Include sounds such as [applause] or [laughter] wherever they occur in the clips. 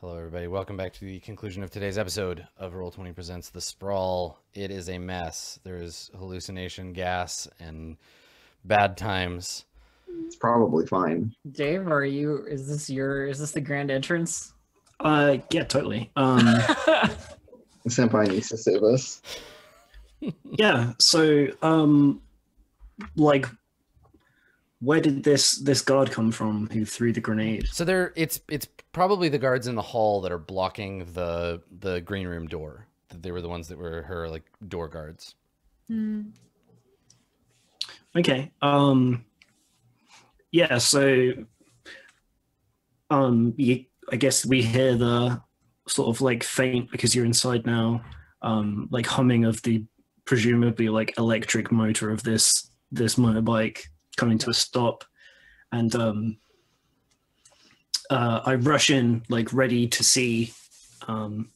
Hello, everybody. Welcome back to the conclusion of today's episode of Roll20 Presents The Sprawl. It is a mess. There is hallucination, gas, and bad times. It's probably fine. Dave, are you? Is this your? Is this the grand entrance? Uh, yeah, totally. Um, [laughs] Senpai needs to save us. yeah. So, um, like, where did this this guard come from who threw the grenade? So there, it's it's probably the guards in the hall that are blocking the the green room door. That they were the ones that were her like door guards. Okay. Um, yeah. So, um, you, I guess we hear the sort of like faint because you're inside now, um, like humming of the presumably like electric motor of this this motorbike coming to a stop, and um, uh, I rush in like ready to see, um,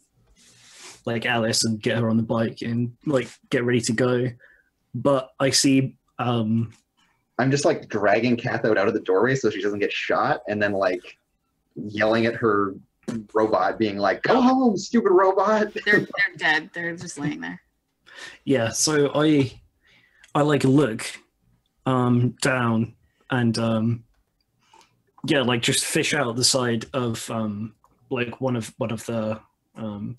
like Alice and get her on the bike and like get ready to go, but I see um I'm just like dragging Cathode out of the doorway so she doesn't get shot, and then like yelling at her robot, being like, "Go home, stupid robot!" [laughs] They're they're dead. They're just laying there. yeah so i i like look um down and um yeah like just fish out the side of um like one of one of the um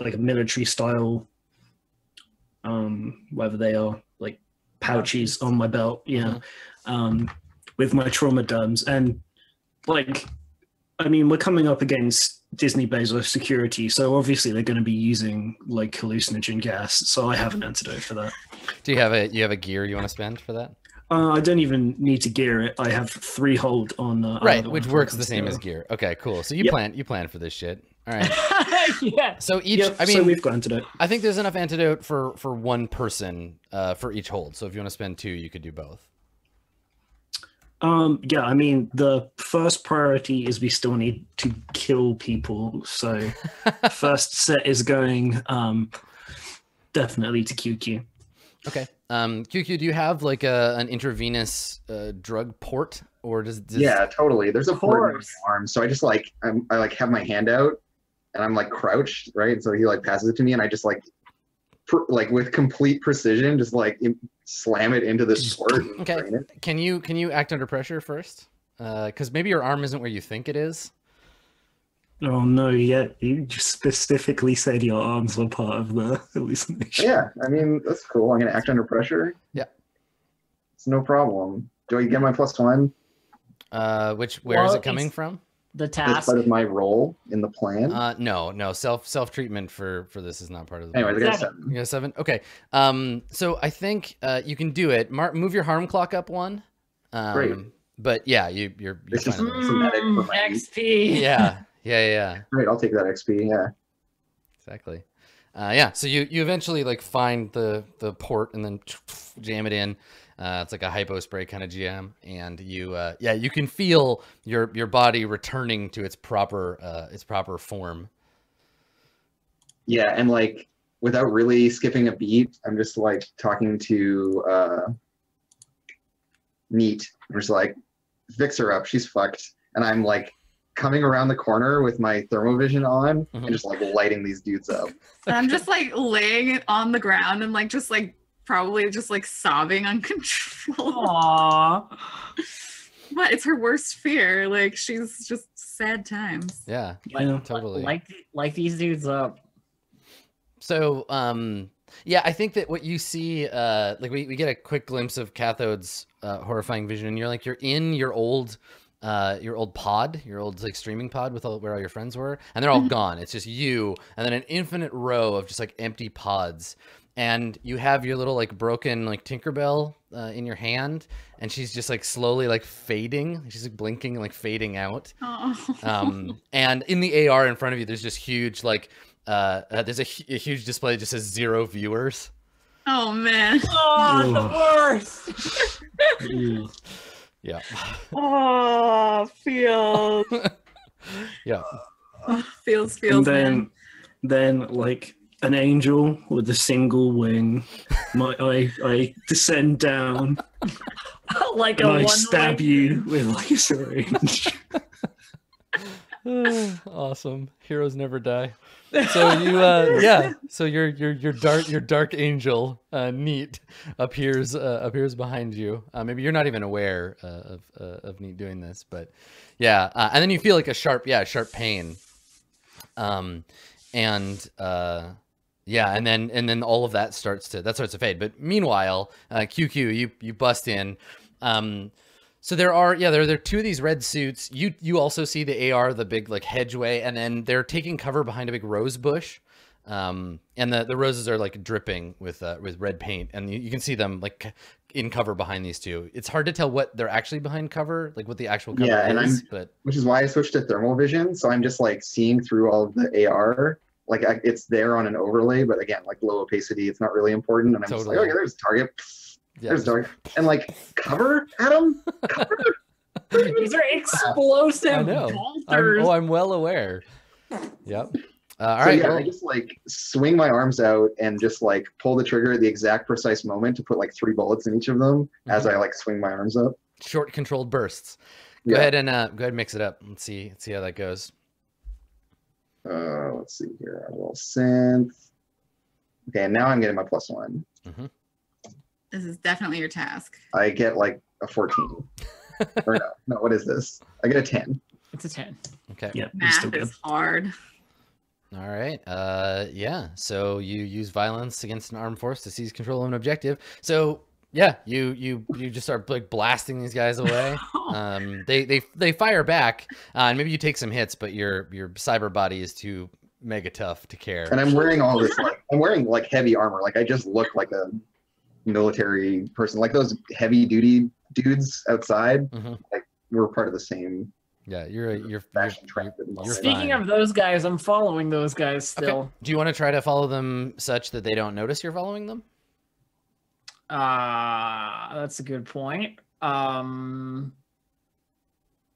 like a military style um whatever they are like pouches on my belt yeah um with my trauma derms. And like i mean we're coming up against Disney Bezos security, so obviously they're going to be using like hallucinogen gas. So I have an antidote for that. Do you have a you have a gear you want to spend for that? Uh, I don't even need to gear it. I have three hold on uh, right, which works the same as gear. Okay, cool. So you Yep. plan you plan for this shit. All right. [laughs] yeah. So each, Yep, I so mean, we've got antidote. I think there's enough antidote for for one person uh, for each hold. So if you want to spend two, you could do both. Um, yeah, I mean the first priority is we still need to kill people. So [laughs] first set is going um, definitely to QQ. Okay. Um, QQ, do you have like a an intravenous uh, drug port, or does, does Yeah, totally. There's a port in my arm, so I just like I'm, I like have my hand out, and I'm like crouched, right? So he like passes it to me, and I just like, pr- like with complete precision, just like im- slam it into this port. and Okay. it. Can you can you act under pressure first? Because maybe your arm isn't where you think it is. Oh no! Yeah, you just specifically said your arms were part of the [laughs] hallucination. Yeah, I mean that's cool. I'm gonna act under pressure. Yeah. It's no problem. Do I get my plus one? Uh, which where is Well, it coming from? The As task. part of my role in the plan. Uh, no, no self self treatment for for this is not part of the. Anyways, I got Seven. seven. You got seven. Okay. Um. So I think uh you can do it. Mark, move your harm clock up one. Um, Great. But yeah, you you're you're This is- fine. with this. Somatic for Mm, my- XP. yeah, yeah, yeah. Great, I'll take that XP. Yeah. exactly uh, yeah so you you eventually like find the the port and then jam it in uh, it's like a hypo spray kind of GM, and you uh, yeah you can feel your your body returning to its proper uh, its proper form Yeah, and like without really skipping a beat, I'm just like talking to uh Neat. I'm just like, fix her up, she's fucked. And I'm like coming around the corner with my thermovision on Mhm. and just like lighting these dudes up. And I'm just like laying it on the ground and like just like probably just like sobbing [laughs] uncontrollably. Aww. But it's her worst fear. Like she's just sad times. yeah Yeah. totally Like like these dudes up. So, um, yeah, I think that what you see, uh, like we, we get a quick glimpse of Cathode's uh, horrifying vision, and you're like you're in your old, uh, your old pod, your old like streaming pod with all where all your friends were, and they're all gone. It's just you, and then an infinite row of just like empty pods, and you have your little like broken like Tinkerbell uh, in your hand, and she's just like slowly like fading. She's like blinking, like fading out Oh. um, and in the AR in front of you, there's just huge like uh, uh there's a, a huge display that just says zero viewers. oh man. Oh, the Ugh. worst. [laughs] [laughs] Ew. Yeah, Oh, feels [laughs] yeah. feels feels and man. then then like an angel with a single wing my i i descend down [laughs] like and a i one stab you with like a syringe [laughs] [sighs] [sighs] awesome. Heroes never die. So you uh [laughs] yeah, so your your your dark your dark angel uh neat appears uh, appears behind you. Uh, maybe you're not even aware uh, of uh, of neat doing this, but yeah, uh, and then you feel like a sharp yeah, sharp pain. Um and uh yeah, and then and then all of that starts to that starts to fade. But meanwhile, uh QQ you you bust in um so there are yeah there there are two of these red suits. You you also see the AR the big like hedgeway and then they're taking cover behind a big rose bush. Um and the the roses are like dripping with uh, with red paint and you, you can see them like in cover behind these two. It's hard to tell what they're actually behind cover, like what the actual cover Yeah, and is, but Which is why I switched to thermal vision. So I'm just like seeing through all of the AR. Like I, it's there on an overlay, but again, like low opacity, it's not really important. And I'm just Totally. like, okay, there's a target. Yeah, there's a just- target. And like cover, Adam, cover. [laughs] These are explosive I know. I'm, oh, I'm well aware. Yep. Uh, all so right. yeah, well- I just like swing my arms out and just like pull the trigger at the exact precise moment to put like three bullets in each of them as I like swing my arms up. short controlled bursts. Go Yeah. ahead and uh, go ahead and mix it up. Let's see. Let's see how that goes. Uh, let's see here. A little synth. Okay, and now I'm getting my plus one. This is definitely your task. I get like a 14. [laughs] or no, no, what is this? I get a 10. It's a 10. Okay. Yeah, it's still Math good. is hard. All right. Uh, yeah. So you use violence against an armed force to seize control of an objective. So yeah, you you you just start like blasting these guys away. [laughs] Um, they they they fire back, uh, and maybe you take some hits, but your your cyber body is too mega tough to care. And I'm wearing all this like I'm wearing like heavy armor. Like I just look like a military person. Like those heavy duty dudes outside. Mhm. Like we're part of the same Yeah, you're a, you're you're, fashion trend. you're. Speaking fine. of those guys, I'm following those guys Okay. still. Do you want to try to follow them such that they don't notice you're following them? Uh that's a good point. Um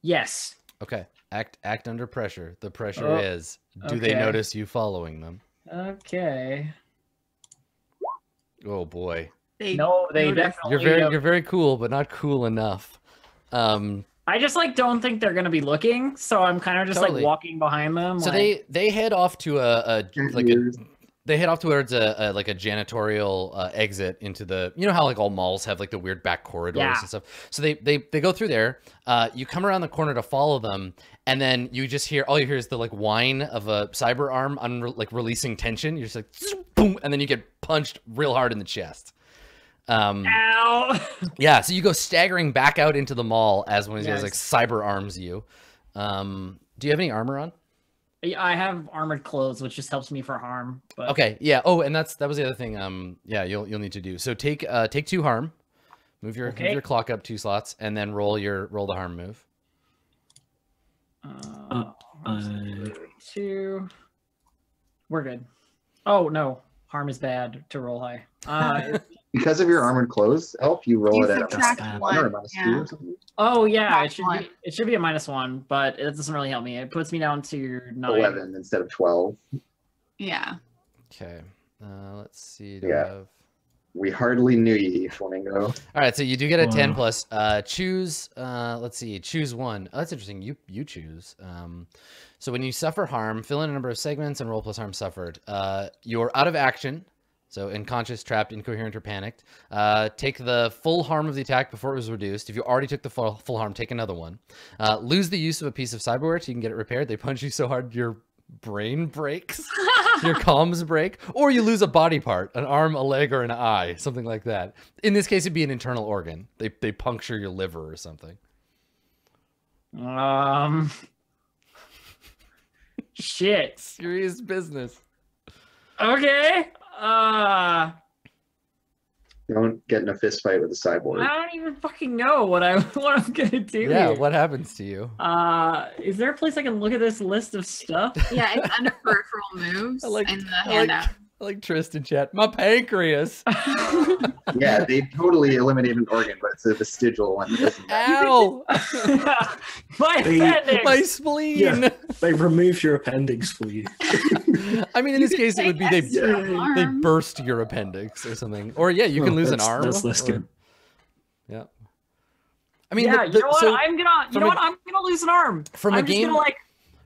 Yes. Okay. Act act under pressure. The pressure Oh, is do they notice you following them? Okay. Oh boy. They No, they notice- definitely You're very you're very cool, but not cool enough. Um I just like don't think they're gonna be looking, so I'm kind of just Totally. like walking behind them. so like, they they head off to a, a like a they head off towards a, a like a janitorial uh, exit into the you know how like all malls have like the weird back corridors Yeah. and stuff so they they they go through there uh you come around the corner to follow them and then you just hear all you hear is the like whine of a cyber arm unre- like releasing tension you're just like boom and then you get punched real hard in the chest um Ow! [laughs] yeah so you go staggering back out into the mall as one of these guys like cyber arms you um do you have any armor on Yeah, I have armored clothes, which just helps me for harm. But Okay, yeah. Oh, and that's that was the other thing. Um, yeah, you'll you'll need to do. So take uh take two harm, move your move your clock up two slots, and then roll your roll the harm move. Uh, Uh, two. We're good. Oh no, harm is bad to roll high. Uh, [laughs] Because of your armored clothes, elf, you roll You it at a one or a one. minus two or something. oh yeah, Minus it should one. be it should be a minus one, but it doesn't really help me. It puts me down to nine. Eleven instead of twelve. Yeah. Okay. Uh, let's see. Do Yeah. Have... We hardly knew ye, Flamingo. All right. So you do get a ten plus. Uh, choose. Uh, let's see. Choose one. Oh, that's interesting. You you choose. Um, so when you suffer harm, fill in a number of segments and roll plus harm suffered. Uh, you're out of action. So unconscious, trapped, incoherent, or panicked. Uh, take the full harm of the attack before it was reduced. If you already took the full, full harm, take another one. Uh, lose the use of a piece of cyberware so you can get it repaired. They punch you so hard your brain breaks, [laughs] your comms break, or you lose a body part, an arm, a leg, or an eye, something like that. In this case, it'd be an internal organ. They they puncture your liver or something. Um. [laughs] Shit. Serious business. Okay. Uh. Don't get in a fist fight with a cyborg. I don't even fucking know what I [laughs] what I'm gonna do. Yeah. here. What happens to you? Uh, is there a place I can look at this list of stuff? Yeah, it's [laughs] under peripheral moves like- in the I like- handout. I like Tristan chat. My pancreas. [laughs] yeah, they totally eliminated an organ, but it's a vestigial one. that doesn't matter. Ow! [laughs] My They- appendix! My spleen. Yeah. they remove your appendix for you. I mean, in this case, it would be they, they burst your appendix or something. Or yeah, you can Oh, lose an arm. That's less or- good. Yeah. I mean, yeah, the- you know what? so I'm gonna, you know a- what? I'm gonna lose an arm. from a I'm just game- gonna like,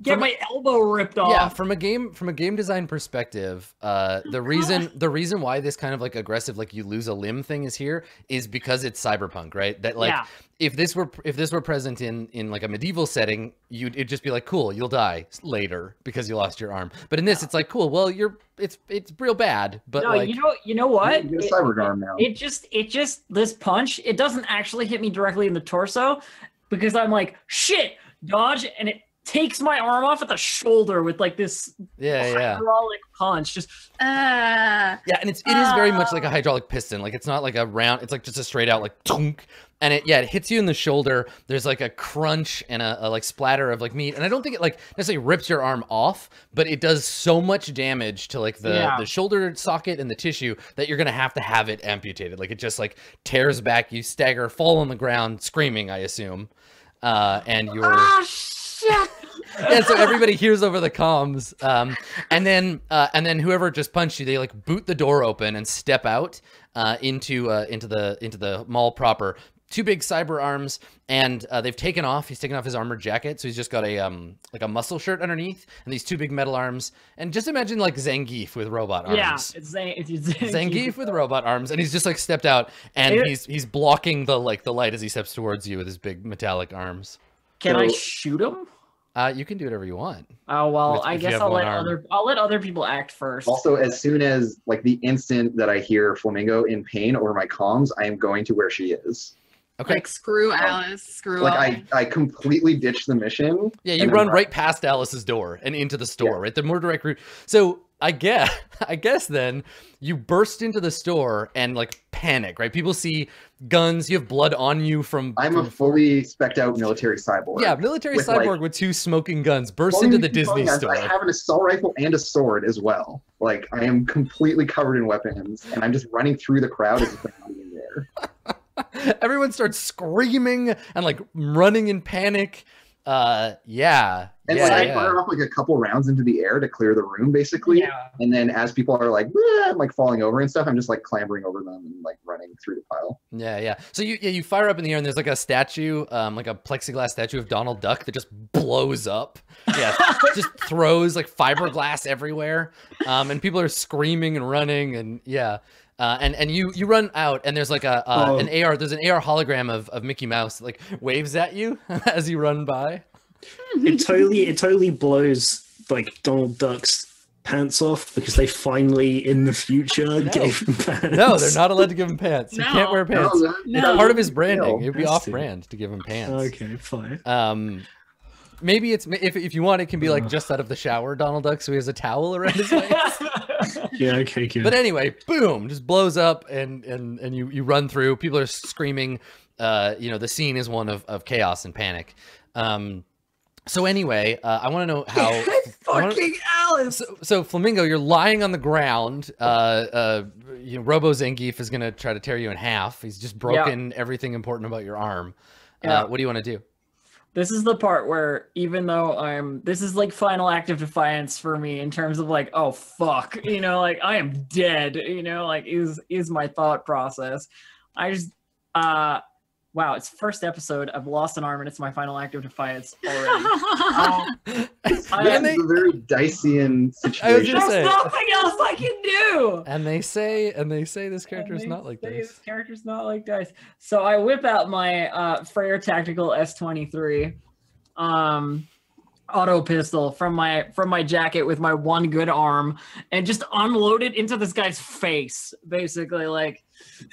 get From a- my elbow ripped off. yeah from a game from a game design perspective uh the reason the reason why this kind of like aggressive like you lose a limb thing is here is because it's cyberpunk right that like Yeah. if this were if this were present in in like a medieval setting you'd it'd just be like cool you'll die later because you lost your arm but in this it's like cool well you're it's it's real bad but no, like you know, you know what? You get a It- cyber arm now. it just it just this punch it doesn't actually hit me directly in the torso because i'm like shit dodge and it takes my arm off at the shoulder with like this yeah yeah hydraulic punch just Uh, Yeah, and it's it is very much like a hydraulic piston. Like it's not like a round. It's like just a straight out like tunk, and it yeah it hits you in the shoulder. There's like a crunch and a, a like splatter of like meat, and I don't think it like necessarily rips your arm off, but it does so much damage to like the Yeah. the shoulder socket and the tissue that you're gonna have to have it amputated. Like it just like tears back. You stagger, fall on the ground, screaming. I assume, uh, and you're ah [laughs] yeah, so everybody hears over the comms, um, and then uh, and then whoever just punched you, they like boot the door open and step out uh, into uh, into the into the mall proper. Two big cyber arms, and uh, they've taken off. He's taken off his armored jacket, so he's just got a um like a muscle shirt underneath, and these two big metal arms. And just imagine like Zangief with robot arms. yeah it's, Zang- it's, it's Zangief with robot arms, and he's just like stepped out, and It- he's he's blocking the like the light as he steps towards you with his big metallic arms. can i shoot him Uh, you can do whatever you want. oh well With- i guess i'll let arm. other i'll let other people act first Also, as soon as like the instant that I hear Flamingo in pain over my comms, I am going to where she is. Okay. like screw Alice, screw Like all. I, I completely ditch the mission. Yeah, you run run. right past Alice's door and into the store, right? The more direct route. So I guess, [laughs] I guess then you burst into the store and like panic, right? People see guns. You have blood on you from. I'm a fully specked out military cyborg. yeah, military with, like- cyborg with two smoking guns burst into the Disney store. I have an assault rifle and a sword as well. Like I am completely covered in weapons, and I'm just running through the crowd as if I'm even there. [laughs] Everyone starts screaming and like running in panic. Uh, yeah, And yeah, like I yeah. fire off like a couple rounds into the air to clear the room, basically. yeah And then as people are like, "Ah," like falling over and stuff, I'm just like clambering over them and like running through the pile. Yeah, yeah. So you yeah, you fire up in the air and there's like a statue, um, like a plexiglass statue of Donald Duck that just blows up. Yeah, [laughs] just throws like fiberglass everywhere. Um, and people are screaming and running and yeah. Uh, and and you you run out and there's like a uh, Oh. an AR there's an AR hologram of, of Mickey Mouse that, like waves at you [laughs] as you run by. it totally it totally blows like Donald Duck's pants off because they finally in the future [laughs] gave him pants. No, they're not allowed to give him pants. He can't wear pants. No, that- No. It's part of his branding. No. It'd be off to. brand to give him pants. Okay, fine. Um, maybe it's if if you want, it can be like just out of the shower, Donald Duck, so he has a towel around his [laughs] waist. Yeah, okay, good. but anyway, boom, just blows up, and and and you you run through. People are screaming. Uh, you know, the scene is one of of chaos and panic. Um, so anyway, uh, I want to know how. [laughs] I wanna- fucking alice so, so Flamingo, you're lying on the ground. Uh, uh, you know, Robo Zangief is gonna try to tear you in half. He's just broken everything important about your arm. Yeah. Uh, what do you want to do? This is the part where even though i'm this is like final act of defiance for me in terms of like oh fuck you know like i am dead you know like is is my thought process. I just uh wow it's first episode i've lost an arm and it's my final act of defiance already [laughs] um, I- Yeah, and they a very Diceian I was situation. there's say- nothing else i can do and they say and they say this character is not like say this. This character's not like dice. So I whip out my uh, Freyr Tactical S23 um, auto pistol from my from my jacket with my one good arm and just unload it into this guy's face, basically like, [laughs]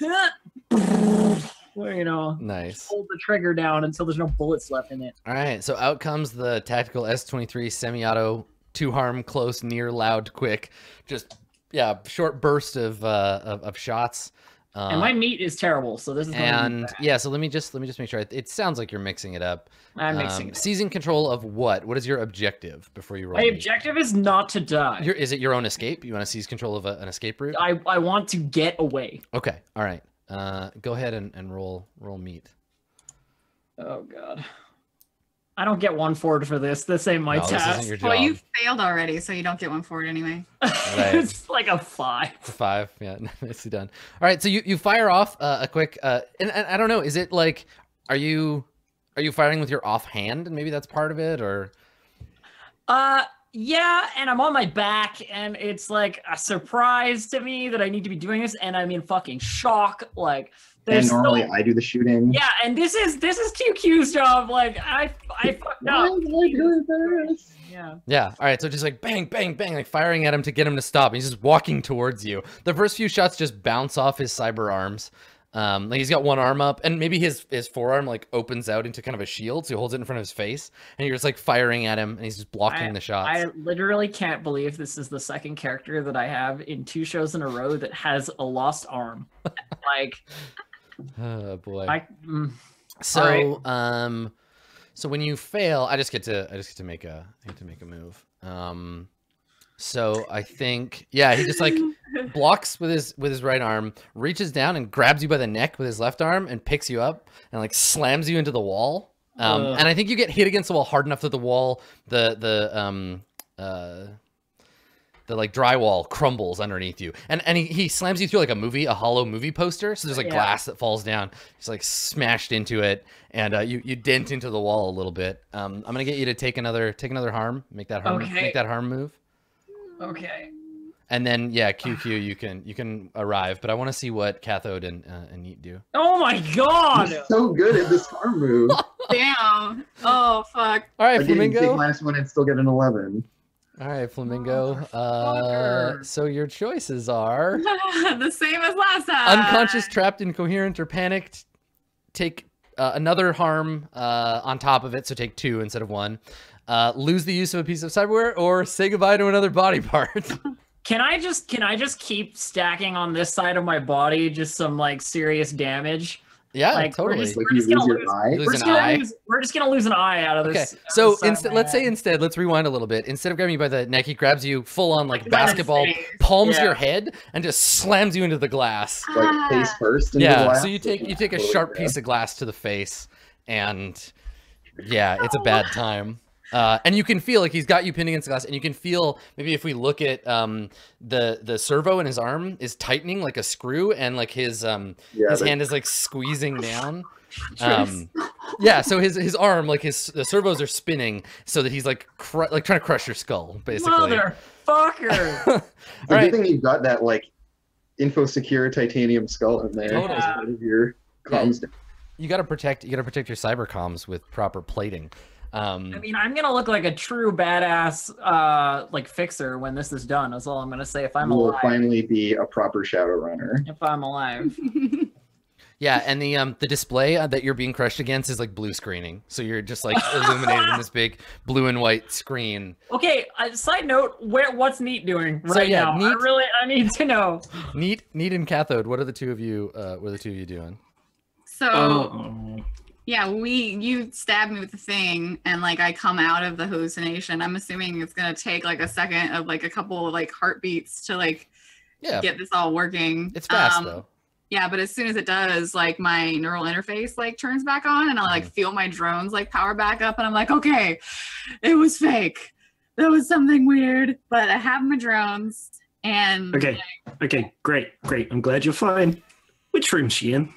you know, Nice. hold the trigger down until there's no bullets left in it. All right, so out comes the tactical S23 semi-auto, two harm, close, near, loud, quick. Just yeah, short burst of uh, of, of shots. Uh, and my meat is terrible, so this is and yeah, so let me just let me just make sure. It, it sounds like you're mixing it up. I'm mixing Um, it. seizing control of what? What is your objective before you roll? My meat? objective is not to die. Your, is it your own escape? You want to seize control of a, an escape route? I, I want to get away. Okay, all right. Uh, go ahead and, and roll roll meat. Oh god. I don't get one forward for this. This ain't my No, this isn't your job. well, you failed already, so you don't get one forward anyway. [laughs] it's like a five. It's a five. Yeah, [laughs] nicely done. All right, so you, you fire off uh, a quick, uh, and, and I don't know, is it like, are you are you firing with your offhand, and maybe that's part of it, or Uh, yeah, and I'm on my back, and it's like a surprise to me that I need to be doing this, and I'm in fucking shock. Like, And there's no- normally I do the shooting. yeah, and this is this is QQ's job. Like, I I [laughs] fucked Why up. am I doing this? Yeah. Yeah. All right. So just like bang, bang, bang, like firing at him to get him to stop. He's just walking towards you. The first few shots just bounce off his cyber arms. Um, like he's got one arm up, and maybe his his forearm like opens out into kind of a shield, so he holds it in front of his face, and you're just like firing at him, and he's just blocking the shots. I literally can't believe this is the second character that I have in two shows in a row that has a lost arm. [laughs] like, [sighs] oh boy. I. Mm, So, Alright. um, so when you fail, I just get to I just get to make a I get to make a move. Um, so I think yeah, he just like [laughs] blocks with his with his right arm, reaches down and grabs you by the neck with his left arm and picks you up and like slams you into the wall. Um, Ugh. and I think you get hit against the wall hard enough that the wall the the um uh the like drywall crumbles underneath you and and he, he slams you through like a movie a hollow movie poster so there's like Yeah. glass that falls down he's like smashed into it and uh, you you dent into the wall a little bit um i'm gonna get you to take another take another harm make that harm Okay. make that harm move okay. and then yeah qq [sighs] you can you can arrive but i want to see what cathode and uh, and neat do Oh my god! I'm so good at this arm move. [laughs] Damn. Oh fuck. all right I didn't take flamingo minus one and still get an eleven. all right flamingo uh so your choices are [laughs] the same as last time. unconscious, trapped, incoherent, or panicked, take uh, another harm uh, on top of it, so take two instead of one. Uh, lose the use of a piece of cyberware, or say goodbye to another body part. [laughs] Can I just can I just keep stacking on this side of my body just some like serious damage? yeah, Like, we're totally. just- Like We're just gonna lose lose- We're an just, gonna eye. lose, we're just gonna lose an eye out of this. out of so this side of instead, let's say instead, let's rewind a little bit. Instead of grabbing you by the neck, he grabs you full on like By basketball, palms Yeah. your head, and just slams you into the glass. Like face first. into the yeah, glass. so you take you take a sharp fair. piece of glass to the face, and yeah, it's a bad time. Uh, and you can feel like he's got you pinned against the glass, and you can feel maybe if we look at um, the the servo in his arm is tightening like a screw, and like his um, Yeah, his but- hand is like squeezing down. [laughs] Um, yeah, so his his arm like his the servos are spinning so that he's like cru- like trying to crush your skull basically. Motherfucker! It's a Alright. good thing you've got that like info secure titanium skull in there Totally. as part of your Yeah. comms. you got to protect you got to protect your cyber comms with proper plating. Um, I mean, I'm gonna look like a true badass, uh, like fixer when this is done. That's all I'm gonna say. If I'm You will alive, finally be a proper shadow runner. if I'm alive, [laughs] Yeah, and the um the display uh, that you're being crushed against is like blue screening, so you're just like [laughs] illuminated in this big blue and white screen. okay. Uh, side note: Where what's Neat doing So, right yeah, now? I really, I need to know. Neat, neat, and cathode. What are the two of you? Uh, what are the two of you doing? So Oh, yeah, we you stab me with the thing, and like I come out of the hallucination. I'm assuming it's gonna take like a second of like a couple of like heartbeats to like Yeah, get this all working. it's fast Um, though. Yeah, but as soon as it does, like my neural interface like turns back on, and I like Mhm. feel my drones like power back up, and I'm like, okay, it was fake. That was something weird, but I have my drones, and okay, okay, great, great. I'm glad you're fine. Which room's she in?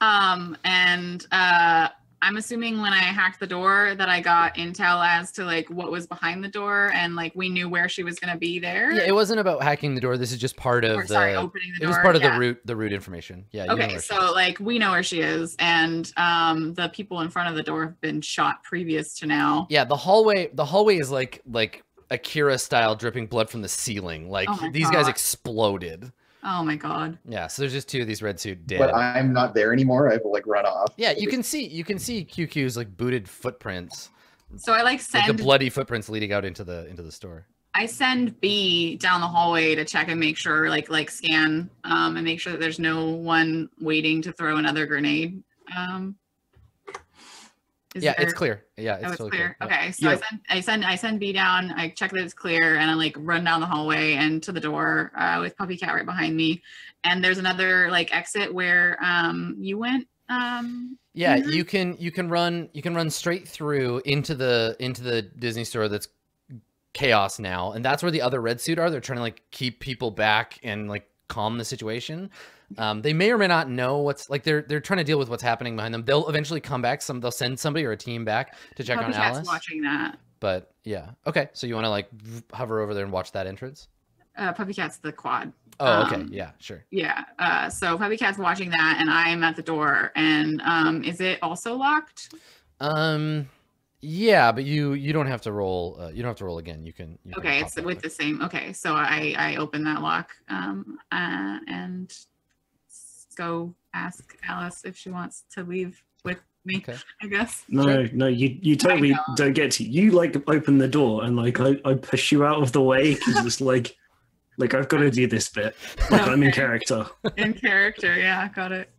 Um, and uh, I'm assuming when I hacked the door that I got intel as to like what was behind the door, and like we knew where she was gonna be there. Yeah, it wasn't about hacking the door. This is just part of or, the. sorry, opening the door. it was part of yeah. the root the root information. Yeah. you know Okay, so like we know where she is, and um, the people in front of the door have been shot previous to now. Yeah, the hallway. The hallway is like like Akira style, dripping blood from the ceiling. Like Oh these guys exploded. Oh my god. Yeah, so there's just two of these red suit dead. But I'm not there anymore. I've like run off. yeah, you can see you can see QQ's like booted footprints, So I like like send the bloody footprints leading out into the into the store. I send B down the hallway to check and make sure, like like scan, um, and make sure that there's no one waiting to throw another grenade. Um, is yeah, there- it's clear. Yeah, it's oh, it's totally clear. Yeah. Okay, so Yeah. I send I send I send B down. I check that it's clear, and I like run down the hallway and to the door uh, with Puppy Cat right behind me. And there's another like exit where um you went. Um, Yeah, Mhm. you can you can run you can run straight through into the into the Disney store that's chaos now, and that's where the other red suit are. They're trying to like keep people back and like calm the situation. Um, they may or may not know what's like they're they're trying to deal with what's happening behind them. They'll eventually come back. Some they'll send somebody or a team back to check Puppy on Cat's Alice. watching that. but yeah. Okay, so you want to like hover over there and watch that entrance? Uh, Puppy Cat's the quad. Oh, okay. Um, yeah, sure. Yeah. Uh, so Puppy Cat's watching that, and I'm at the door. And um, is it also locked? Um, yeah, but you you don't have to roll. Uh, you don't have to roll again. You can. You Okay, pop it's with quick. the same. Okay, so I I open that lock um uh, and go ask Alice if she wants to leave with me. Okay. I guess. No, no, you you totally don't get to. You like open the door and like I, I push you out of the way because it's like, like I've got to do this bit. Like [laughs] I'm in character. In character, yeah, got it.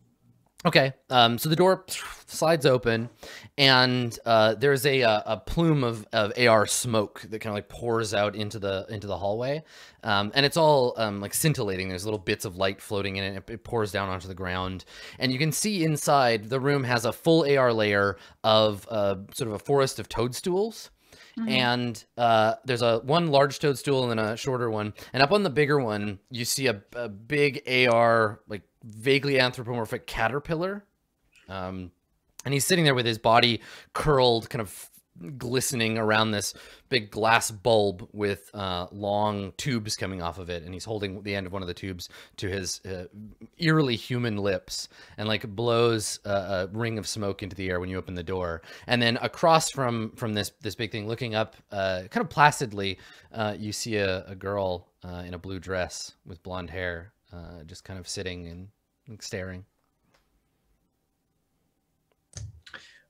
Okay. Um, so the door slides open, and uh, there's a, a a plume of, of AR smoke that kind of like pours out into the into the hallway, um, and it's all um, like scintillating. There's little bits of light floating in it. It, it pours down onto the ground, and you can see inside the room has a full AR layer of uh, sort of a forest of toadstools. Mhm. and uh, there's a one large toadstool and then a shorter one and up on the bigger one you see a, a big ar like vaguely anthropomorphic caterpillar. Um, and he's sitting there with his body curled kind of glistening around this big glass bulb with uh, long tubes coming off of it. And he's holding the end of one of the tubes to his uh, eerily human lips and like blows a, ring of smoke into the air when you open the door. And then across from from this this big thing looking up uh, kind of placidly uh, you see a, a girl uh, in a blue dress with blonde hair uh, just kind of sitting and, and staring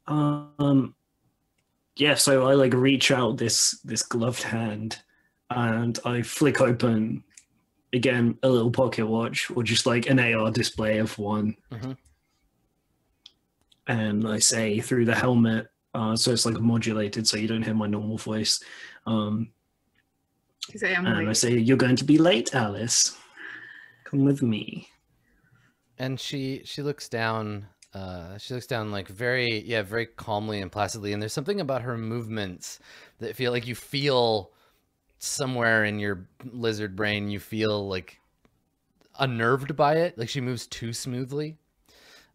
Um, yeah. So I like reach out this this gloved hand, and I flick open again a little pocket watch or just like an AR display of one, Mhm. and I say through the helmet. Uh, so it's like modulated, so you don't hear my normal voice. Um, I'm and I say, "You're going to be late, Alice. Come with me." and she she looks down uh she looks down like very yeah very calmly and placidly. And there's something about her movements that feel like you feel somewhere in your lizard brain. You feel like unnerved by it. Like she moves too smoothly.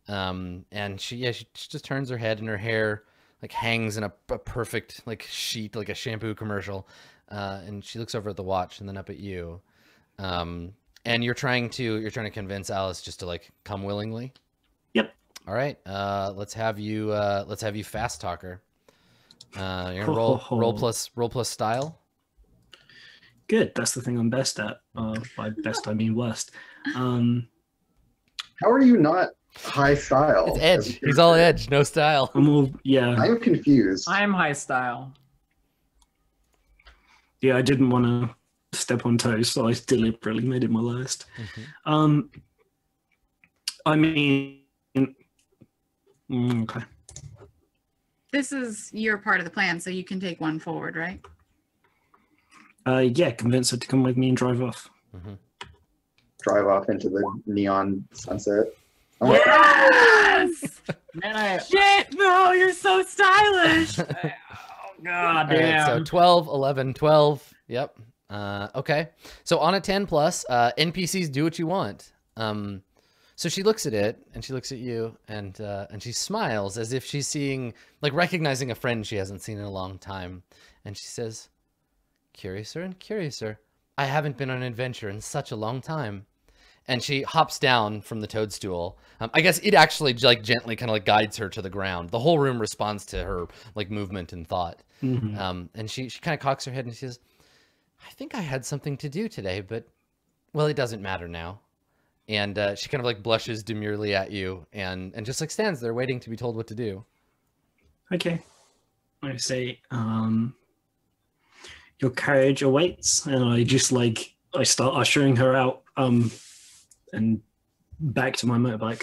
Um and she yeah she, she just turns her head and her hair like hangs in a, a perfect like sheet like a shampoo commercial. Uh and she looks over at the watch and then up at you. Um and you're trying to you're trying to convince Alice just to like come willingly. Yep. All right. Uh, let's have you uh, let's have you fast talker. Uh, you're gonna Ho, roll ho, roll plus roll plus style. Good. That's the thing I'm best at. Uh, by best, I mean worst. Um, How are you not high style? It's edge. He's all edge, no style. I'm all yeah. I'm confused. I'm high style. Yeah, I didn't want to step on toes, so I deliberately made it my lowest. Mhm. Um, I mean, mm, okay. This is your part of the plan, so you can take one forward, right? Uh, yeah, convince her to come with me and drive off. Mhm. Drive off into the neon sunset. Oh Yes! [laughs] Man, I Shit, no, you're so stylish. [laughs] oh, god All right, damn. so 12, 11, 12. Yep. Uh, okay. So on a 10 plus, uh, NPCs do what you want. Um, so she looks at it and she looks at you and uh, and she smiles as if she's seeing like recognizing a friend she hasn't seen in a long time. And she says, "Curiouser and curiouser. I haven't been on an adventure in such a long time." And she hops down from the toadstool. Um, I guess it actually like gently kind of like guides her to the ground. The whole room responds to her like movement and thought. Mhm. Um, and she, she kind of cocks her head and she says, I think I had something to do today, but well, it doesn't matter now. And uh, she kind of like blushes demurely at you and, and just like stands there waiting to be told what to do. Okay. I say, um, your carriage awaits, and I just like I start ushering her out, um, and back to my motorbike.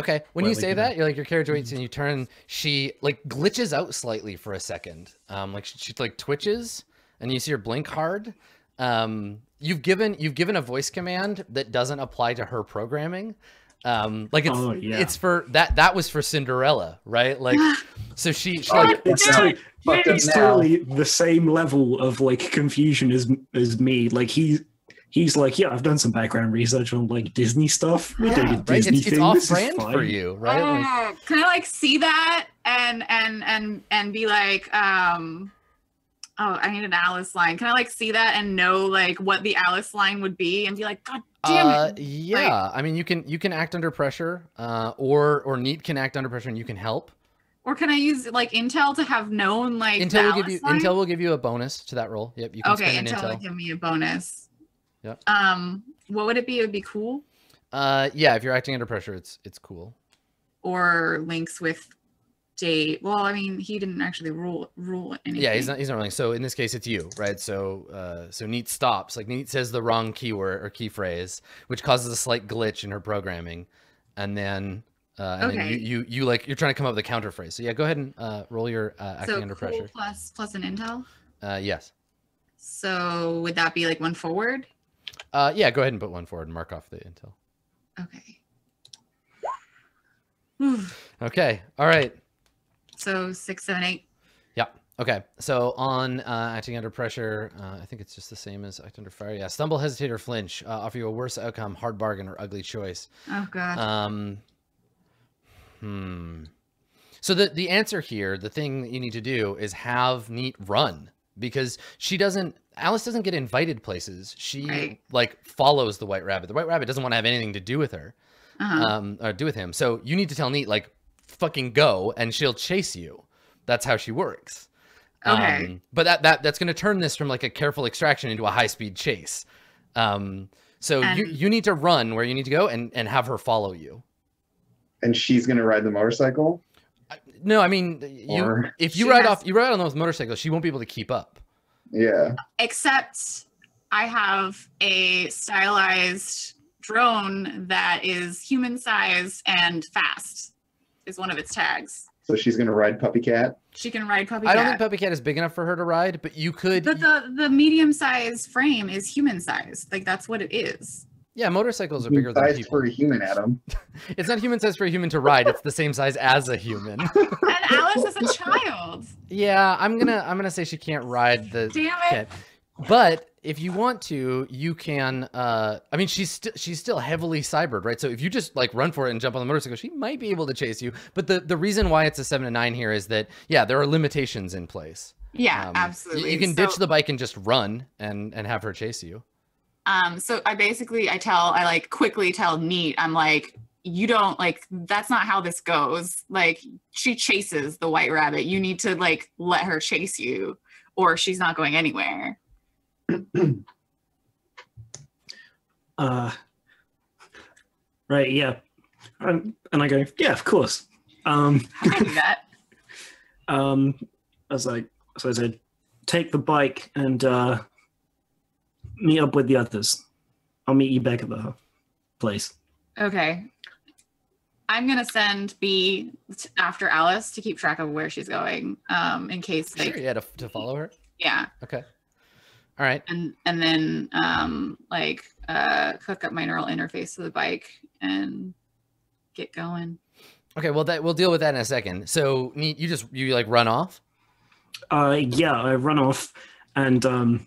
Okay. When you say that, you're like your carriage waits and you turn. She like glitches out slightly for a second. Um, like she, she like twitches and you see her blink hard. Um, you've given you've given a voice command that doesn't apply to her programming. Um, like it's Oh, yeah. it's for that that was for Cinderella, right? Like [gasps] so she, she like It's, Yeah. to- Fucked it's totally the same level of like confusion as as me. Like he he's like, yeah, I've done some background research on like Disney stuff. We do yeah, the right? Disney It's, it's thing. off brand for you, right? Like, Oh, can I like see that and and and and be like, um, Oh, I need an Alice line. Can I like see that and know like what the Alice line would be and be like, God damn Uh, it. yeah, I mean, you can you can act under pressure, uh, or or Neat can act under pressure and you can help. Or can I use like Intel to have known like Intel will give you line? Intel will give you a bonus to that roll. Yep, you can Okay, Intel Intel. would give me a bonus. Yep. Um, what would it be? It would be cool. Uh, yeah, if you're acting under pressure, it's it's cool. Or links with date. Well, I mean, he didn't actually rule rule anything. Yeah, he's not he's not rolling. So in this case, it's you, right? So uh, so Neat stops. Like Neat says the wrong keyword or key phrase, which causes a slight glitch in her programming, and then. Uh, and then you, you you like you're trying to come up with a counter phrase. So yeah, go ahead and uh, roll your uh, acting so under cool pressure. plus plus an Intel. Uh, yes. So would that be like one forward? Uh, yeah, go ahead and put one forward and mark off the intel. Okay. Okay. All right. So six, seven, eight. Yeah. Okay. So on uh, acting under pressure, uh, I think it's just the same as act under fire. Yeah. Stumble, hesitate, or flinch. Uh, offer you a worse outcome, hard bargain, or ugly choice. Oh god. Um. Hmm. So the the answer here, the thing that you need to do is have Neat run because she doesn't. Alice doesn't get invited places. She Right. like follows the White Rabbit. The White Rabbit doesn't want to have anything to do with her. uh-huh. um, or do with him. So you need to tell Neat like, fucking go, and she'll chase you. That's how she works. Okay. Um, but that that that's going to turn this from like a careful extraction into a high speed chase. Um, so you And- you need to run where you need to go and and have her follow you. And she's gonna ride the motorcycle. I- No, I mean you. Or- if you She ride has- off, you ride on those motorcycles, she won't be able to keep up. Yeah. Except I have a stylized drone that is human sized and fast. Is one of its tags. So she's gonna ride Puppy Cat. She can ride puppy I don't think Puppy Cat is big enough for her to ride, but you could. but the the medium size frame is human sized. Like that's what it is. yeah, motorcycles are bigger than Size people. for a human, Adam. [laughs] It's not human size for a human to ride. It's the same size as a human. [laughs] And Alice is a [laughs] child. Yeah, I'm gonna I'm gonna say she can't ride the Damn it. cat. But if you want to, you can. Uh, I mean, she's still she's still heavily cybered, right? So if you just like run for it and jump on the motorcycle, she might be able to chase you. But the the reason why it's a seven to nine here is that yeah, there are limitations in place. Yeah, Um, absolutely. You, can So- ditch the bike and just run and and have her chase you. Um, so I basically I tell I like quickly tell Neat, I'm like, you don't like that's not how this goes. Like she chases the white rabbit. You need to like let her chase you, or she's not going anywhere. [clears throat] Uh, right, yeah. Um, and I go, yeah, of course. Um, I can do [laughs] that. um, as I, so I said, take the bike and uh, meet up with the others. I'll meet you back at the place. Okay. I'm gonna send B t- after Alice to keep track of where she's going. Um, in case like Sure, yeah, to, to follow her. yeah. Okay. All right. and and then um like uh hook up my neural interface to the bike and get going Okay. Well, that we'll deal with that in a second. So Neat, you just you like run off. Uh, yeah, I run off, and um,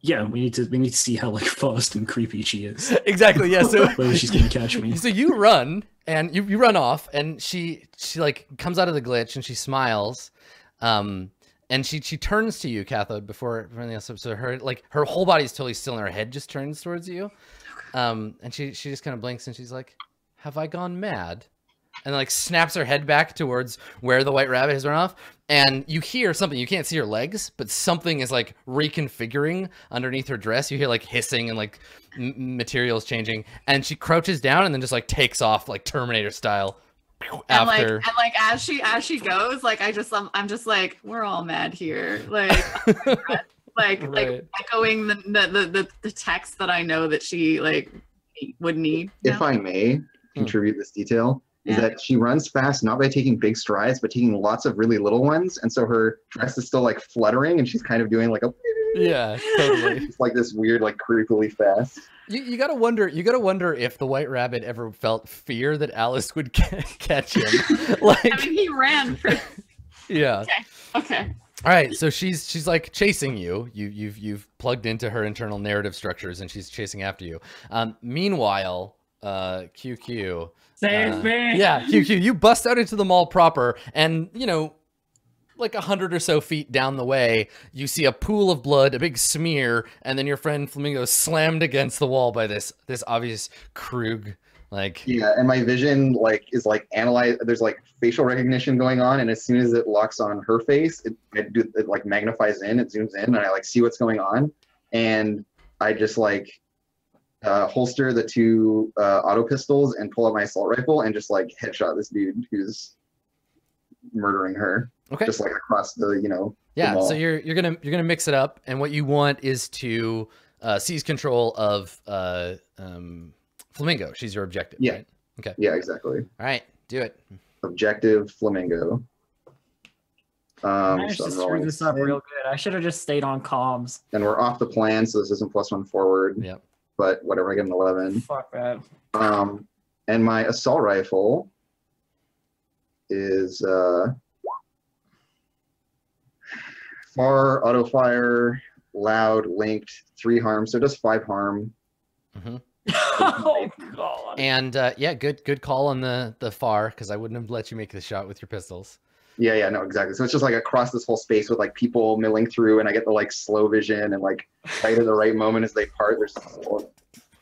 yeah, we need to we need to see how like [laughs] fast and creepy she is. [laughs] exactly. Yeah. So Whether she's gonna catch me. [laughs] So you run and you, you run off and she she like comes out of the glitch and she smiles. Um and she she turns to you, Cathode, before anything else. So her like her whole body's totally still and her head just turns towards you. Um and she she just kind of blinks and she's like, Have I gone mad? And like snaps her head back towards where the white rabbit has run off. And you hear something. You can't see her legs, but something is like reconfiguring underneath her dress. You hear like hissing and like materials changing. And she crouches down and then just like takes off like Terminator style and like and like as she as she goes like i just i'm, I'm just like we're all mad here like [laughs] like Right. like echoing the, the the the the text that i know that she like would need If know? I may hmm. contribute this detail, is Yeah. that she runs fast not by taking big strides, but taking lots of really little ones, and so her dress is still like fluttering, and she's kind of doing like a yeah, totally. [laughs] it's like this weird like creepily fast. You, you gotta wonder. You gotta wonder if the White Rabbit ever felt fear that Alice would [laughs] catch him. [laughs] like, i mean he ran for [laughs] yeah. okay All right, so she's she's like chasing you. You you've you've plugged into her internal narrative structures, and she's chasing after you. Um, meanwhile, uh, QQ, Save uh, me. yeah, QQ, you bust out into the mall proper, and you know, like a hundred or so feet down the way, you see a pool of blood, a big smear, and then your friend Flamingo slammed against the wall by this this obvious Krug. Like Yeah, and my vision like is like analyze. There's like facial recognition going on, and as soon as it locks on her face, it, it, do, it like magnifies in, it zooms in, and I like see what's going on, and I just like uh, holster the two uh, auto pistols and pull out my assault rifle and just like headshot this dude who's murdering her, okay, just like across the you know. yeah. So you're you're gonna you're gonna mix it up, and what you want is to uh, seize control of uh, um, Flamingo. She's your objective. Yeah. Right? Yeah, exactly. All right. Do it. Objective flamingo. I Um, managed so to I'm screw rolling this up real good. I should have just stayed on comms. and we're off the plan, so this isn't plus one forward. Yep. But whatever, I get an eleven. Fuck that. Um, and my assault rifle is uh, far auto fire, loud, linked, three harm, so it does five harm. hmm [laughs] oh god. And uh, yeah, good good call on the the far because I wouldn't have let you make the shot with your pistols. Yeah, yeah, no, exactly. So it's just like across this whole space with like people milling through, and I get the like slow vision and like right at the right moment as they part, there's this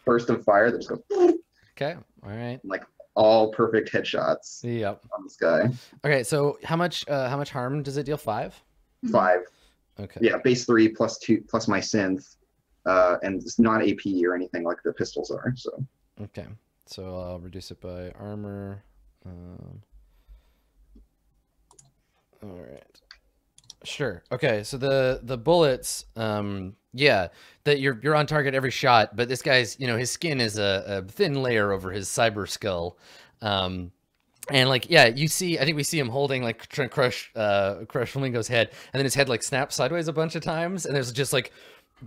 burst of fire that just goes Okay. All right. Like all perfect headshots Yep. on this guy. Okay. So how much uh, how much harm does it deal? Five. Five. Okay. Yeah, base three plus two plus my synth, uh, and it's not AP or anything like the pistols are. So Okay. So I'll reduce it by armor. Um, all right. Sure. Okay. So the the bullets, um, yeah, that you're you're on target every shot, but this guy's, you know, his skin is a, a thin layer over his cyber skull. Um, and like, yeah, you see, I think we see him holding like trying to crush, uh, crush Flamingo's head, and then his head like snaps sideways a bunch of times, and there's just like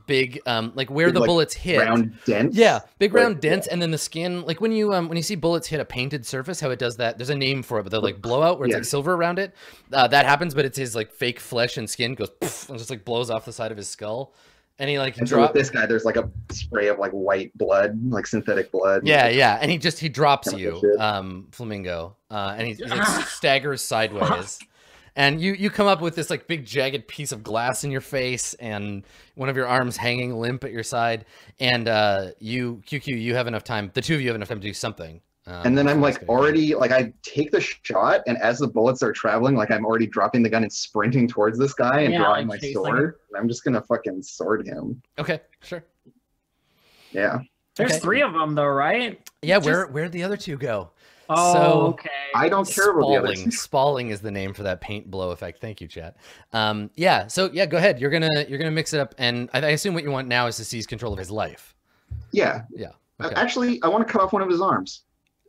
big, um, like where Big, the like, bullets hit. round dents. Yeah, big Like, round dents, and then the skin. Like when you um when you see bullets hit a painted surface, how it does that. There's a name for it, but they're like blowout, where it's Yeah. like silver around it. Uh, that happens, but it's his like fake flesh and skin goes and just like blows off the side of his skull, and he like And so with this guy, there's like a spray of like white blood, like synthetic blood. Yeah, yeah, and he just he drops you, shit. um, flamingo, uh, and he, he like [laughs] staggers sideways, and you you come up with this like big jagged piece of glass in your face, and one of your arms hanging limp at your side, and uh, you QQ, you have enough time. The two of you have enough time to do something. Um, And then I'm like already like I take the shot, and as the bullets are traveling, like I'm already dropping the gun and sprinting towards this guy and Yeah, drawing like my sword. And I'm just gonna fucking sword him. Okay, sure. Yeah. There's Okay. three of them though, right? Yeah, Just- where where'd the other two go? Oh, So- okay. I don't care about the other Spalling. two. [laughs] Spalling is the name for that paint blow effect. Thank you, chat. Um, yeah. So yeah, go ahead. You're gonna you're gonna mix it up, and I, I assume what you want now is to seize control of his life. Yeah. Yeah. Uh, Okay. Actually, I want to cut off one of his arms.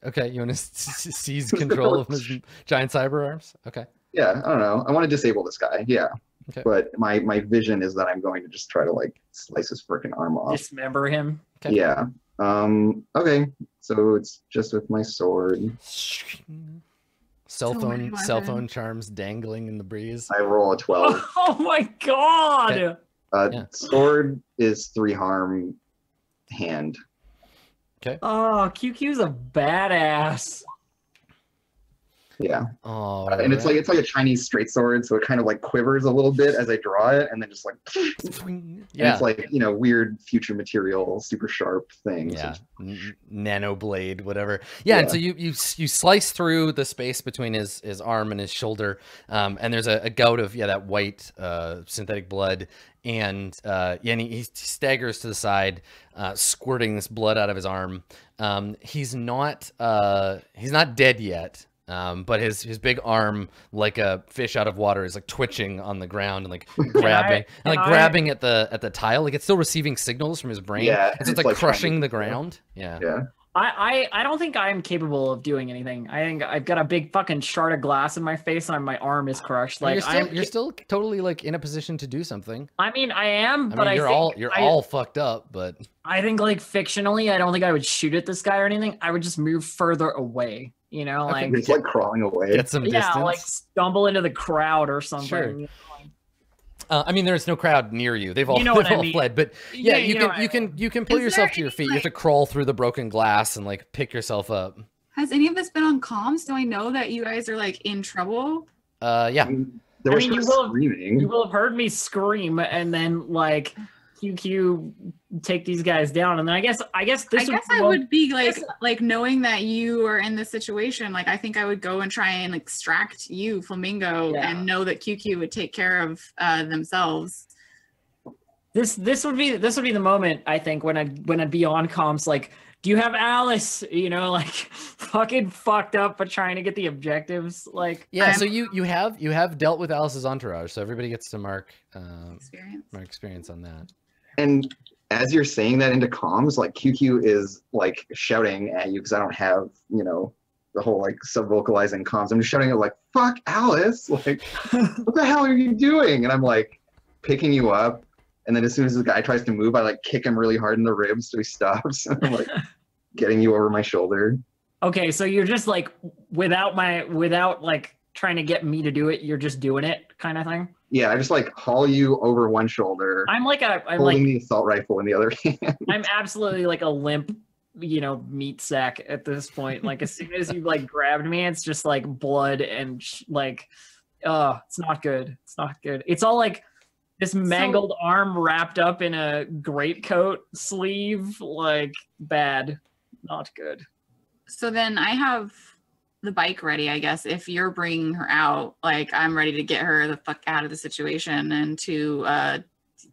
Okay. You want to seize [laughs] control of his giant cyber arms? Okay. Yeah, I don't know. I want to disable this guy. Yeah. Okay. But my my vision is that I'm going to just try to like slice his freaking arm off. Dismember him. Okay. Yeah. Um. Okay. So it's just with my sword. Cell So phone many cell phone charms dangling in the breeze. I roll a twelve. [laughs] Oh my god. Okay. Uh, Yeah. Sword is three harm. Hand. Oh, QQ's a badass. Yeah. Oh, and it's like it's like a Chinese straight sword, so it kind of like quivers a little bit as I draw it, and then just like yeah, it's like you know weird future material, super sharp thing. yeah, N- nano blade, whatever. Yeah, and so you you you slice through the space between his his arm and his shoulder, um, and there's a, a gout of yeah that white uh, synthetic blood, and uh, yeah, and he, he staggers to the side, uh, squirting this blood out of his arm. Um, he's not uh, he's not dead yet. Um, but his his big arm, like a fish out of water, is like twitching on the ground and like [laughs] grabbing and like I- grabbing at the at the tile. Like it's still receiving signals from his brain. Yeah, and so it's it's like, like trying to- crushing the ground. Yeah. Yeah. I, I I don't think I'm capable of doing anything. I think I've got a big fucking shard of glass in my face and my arm is crushed. Like you're still I'm, you're still totally like in a position to do something. I mean, I am, I but mean, I you're think all you're I, all fucked up, but I think like fictionally, I don't think I would shoot at this guy or anything. I would just move further away. You know, Okay. like It's like crawling away. get some yeah, distance. like stumble into the crowd or something. Sure. you know, like- uh, I mean, there's no crowd near you. They've all You know they've all mean. fled, but yeah, you, know can you can you can pull Is yourself to your any, feet. You have to crawl through the broken glass and like pick yourself up. Has any of this been on comms? Do I know that you guys are like in trouble? Uh, yeah, There I mean, you will- screaming. You will have heard me scream and then like QQ take these guys down, and then I guess I guess this I guess be I one- would be like like knowing that you are in this situation. Like I think I would go and try and extract you, Flamingo, Yeah. and know that QQ would take care of uh, themselves. this this would be this would be the moment I think when I when I'd be on comms like. Do you have Alice? You know, [laughs] like fucking fucked up, but trying to get the objectives. Like, Yeah, I'm- so you you have you have dealt with Alice's entourage, so everybody gets to mark um, Experience. mark experience on that. And as you're saying that into comms, like QQ is like shouting at you because I don't have, you know, the whole like sub vocalizing comms. I'm just shouting at like, fuck Alice. [laughs] Like, what the hell are you doing? And I'm like picking you up. And then as soon as the guy tries to move, I like kick him really hard in the ribs so he stops. [laughs] I'm like getting you over my shoulder. okay, so you're just like without my without like trying to get me to do it, you're just doing it, kind of thing. Yeah, I just like haul you over one shoulder, I'm like a I'm holding like the assault rifle in the other [laughs] hand. I'm absolutely like a limp, you know, meat sack at this point. Like as soon as you like grabbed me, it's just like blood and sh- like, uh, it's not good. It's not good. It's all like this mangled arm wrapped up in a greatcoat sleeve, like bad, not good. So then I have the bike ready, I guess. If you're bringing her out, like I'm ready to get her the fuck out of the situation and to a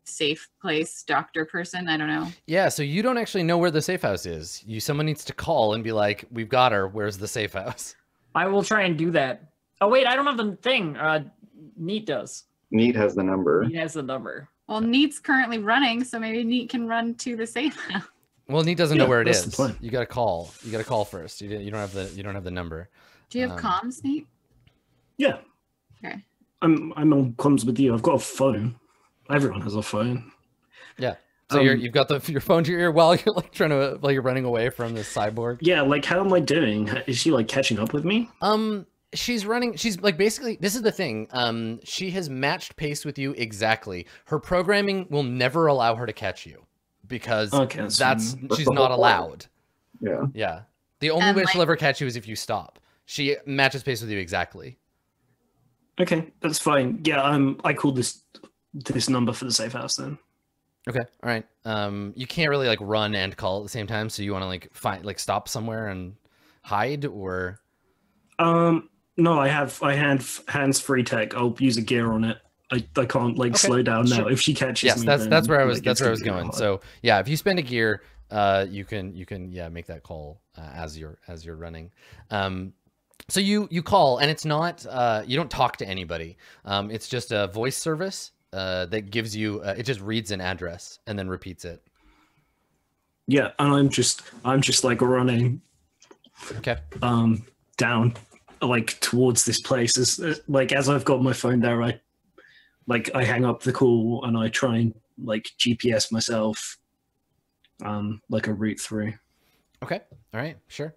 safe place, doctor person. I don't know. Yeah, so you don't actually know where the safe house is. You someone needs to call and be like, "We've got her. Where's the safe house?" [laughs] I will try and do that. Oh wait, I don't have the thing. Uh, Neat does. Neat has the number. He has the number. Well, Neat's currently running, so maybe Neat can run to the safe house. Well, Neat doesn't know where it that's the is. plan. You got to call. You got to call first. You, you don't have the you don't have the number. Do you have Um, comms, Neat? Yeah. Okay. I'm I'm on comms with you. I've got a phone. Everyone has a phone. Yeah. So you're, Um, you've got the your phone to your ear while you're like trying to while you're running away from this cyborg. Yeah, like how am I doing? Is she like catching up with me? Um, she's running. She's like basically. This is the thing. Um, she has matched pace with you exactly. Her programming will never allow her to catch you because Okay, that's that's fine. That's she's not allowed. Yeah. Yeah. The only And, way she'll ever catch you is if you stop. She matches pace with you exactly. Okay, that's fine. Yeah, um, I called this this number for the safe house then. Okay. All right. Um, you can't really like run and call at the same time, so you want to like find like stop somewhere and hide or Um, no, I have I have hands free tech. I'll use a gear on it. I, I can't like Okay, slow down now. sure. If she catches yes, me, that's then, that's where I was like, that's where I was gonna be going. hard. So yeah, if you spend a gear, uh, you can you can yeah make that call uh, as you're as you're running. Um, so you you call and it's not uh, you don't talk to anybody. Um, it's just a voice service uh, that gives you uh, it just reads an address and then repeats it. yeah, and I'm just I'm just like running Okay. um down like towards this place as uh, like as I've got my phone there I like I hang up the call and I try and like GPS myself um like a route through. Okay. All right. Sure.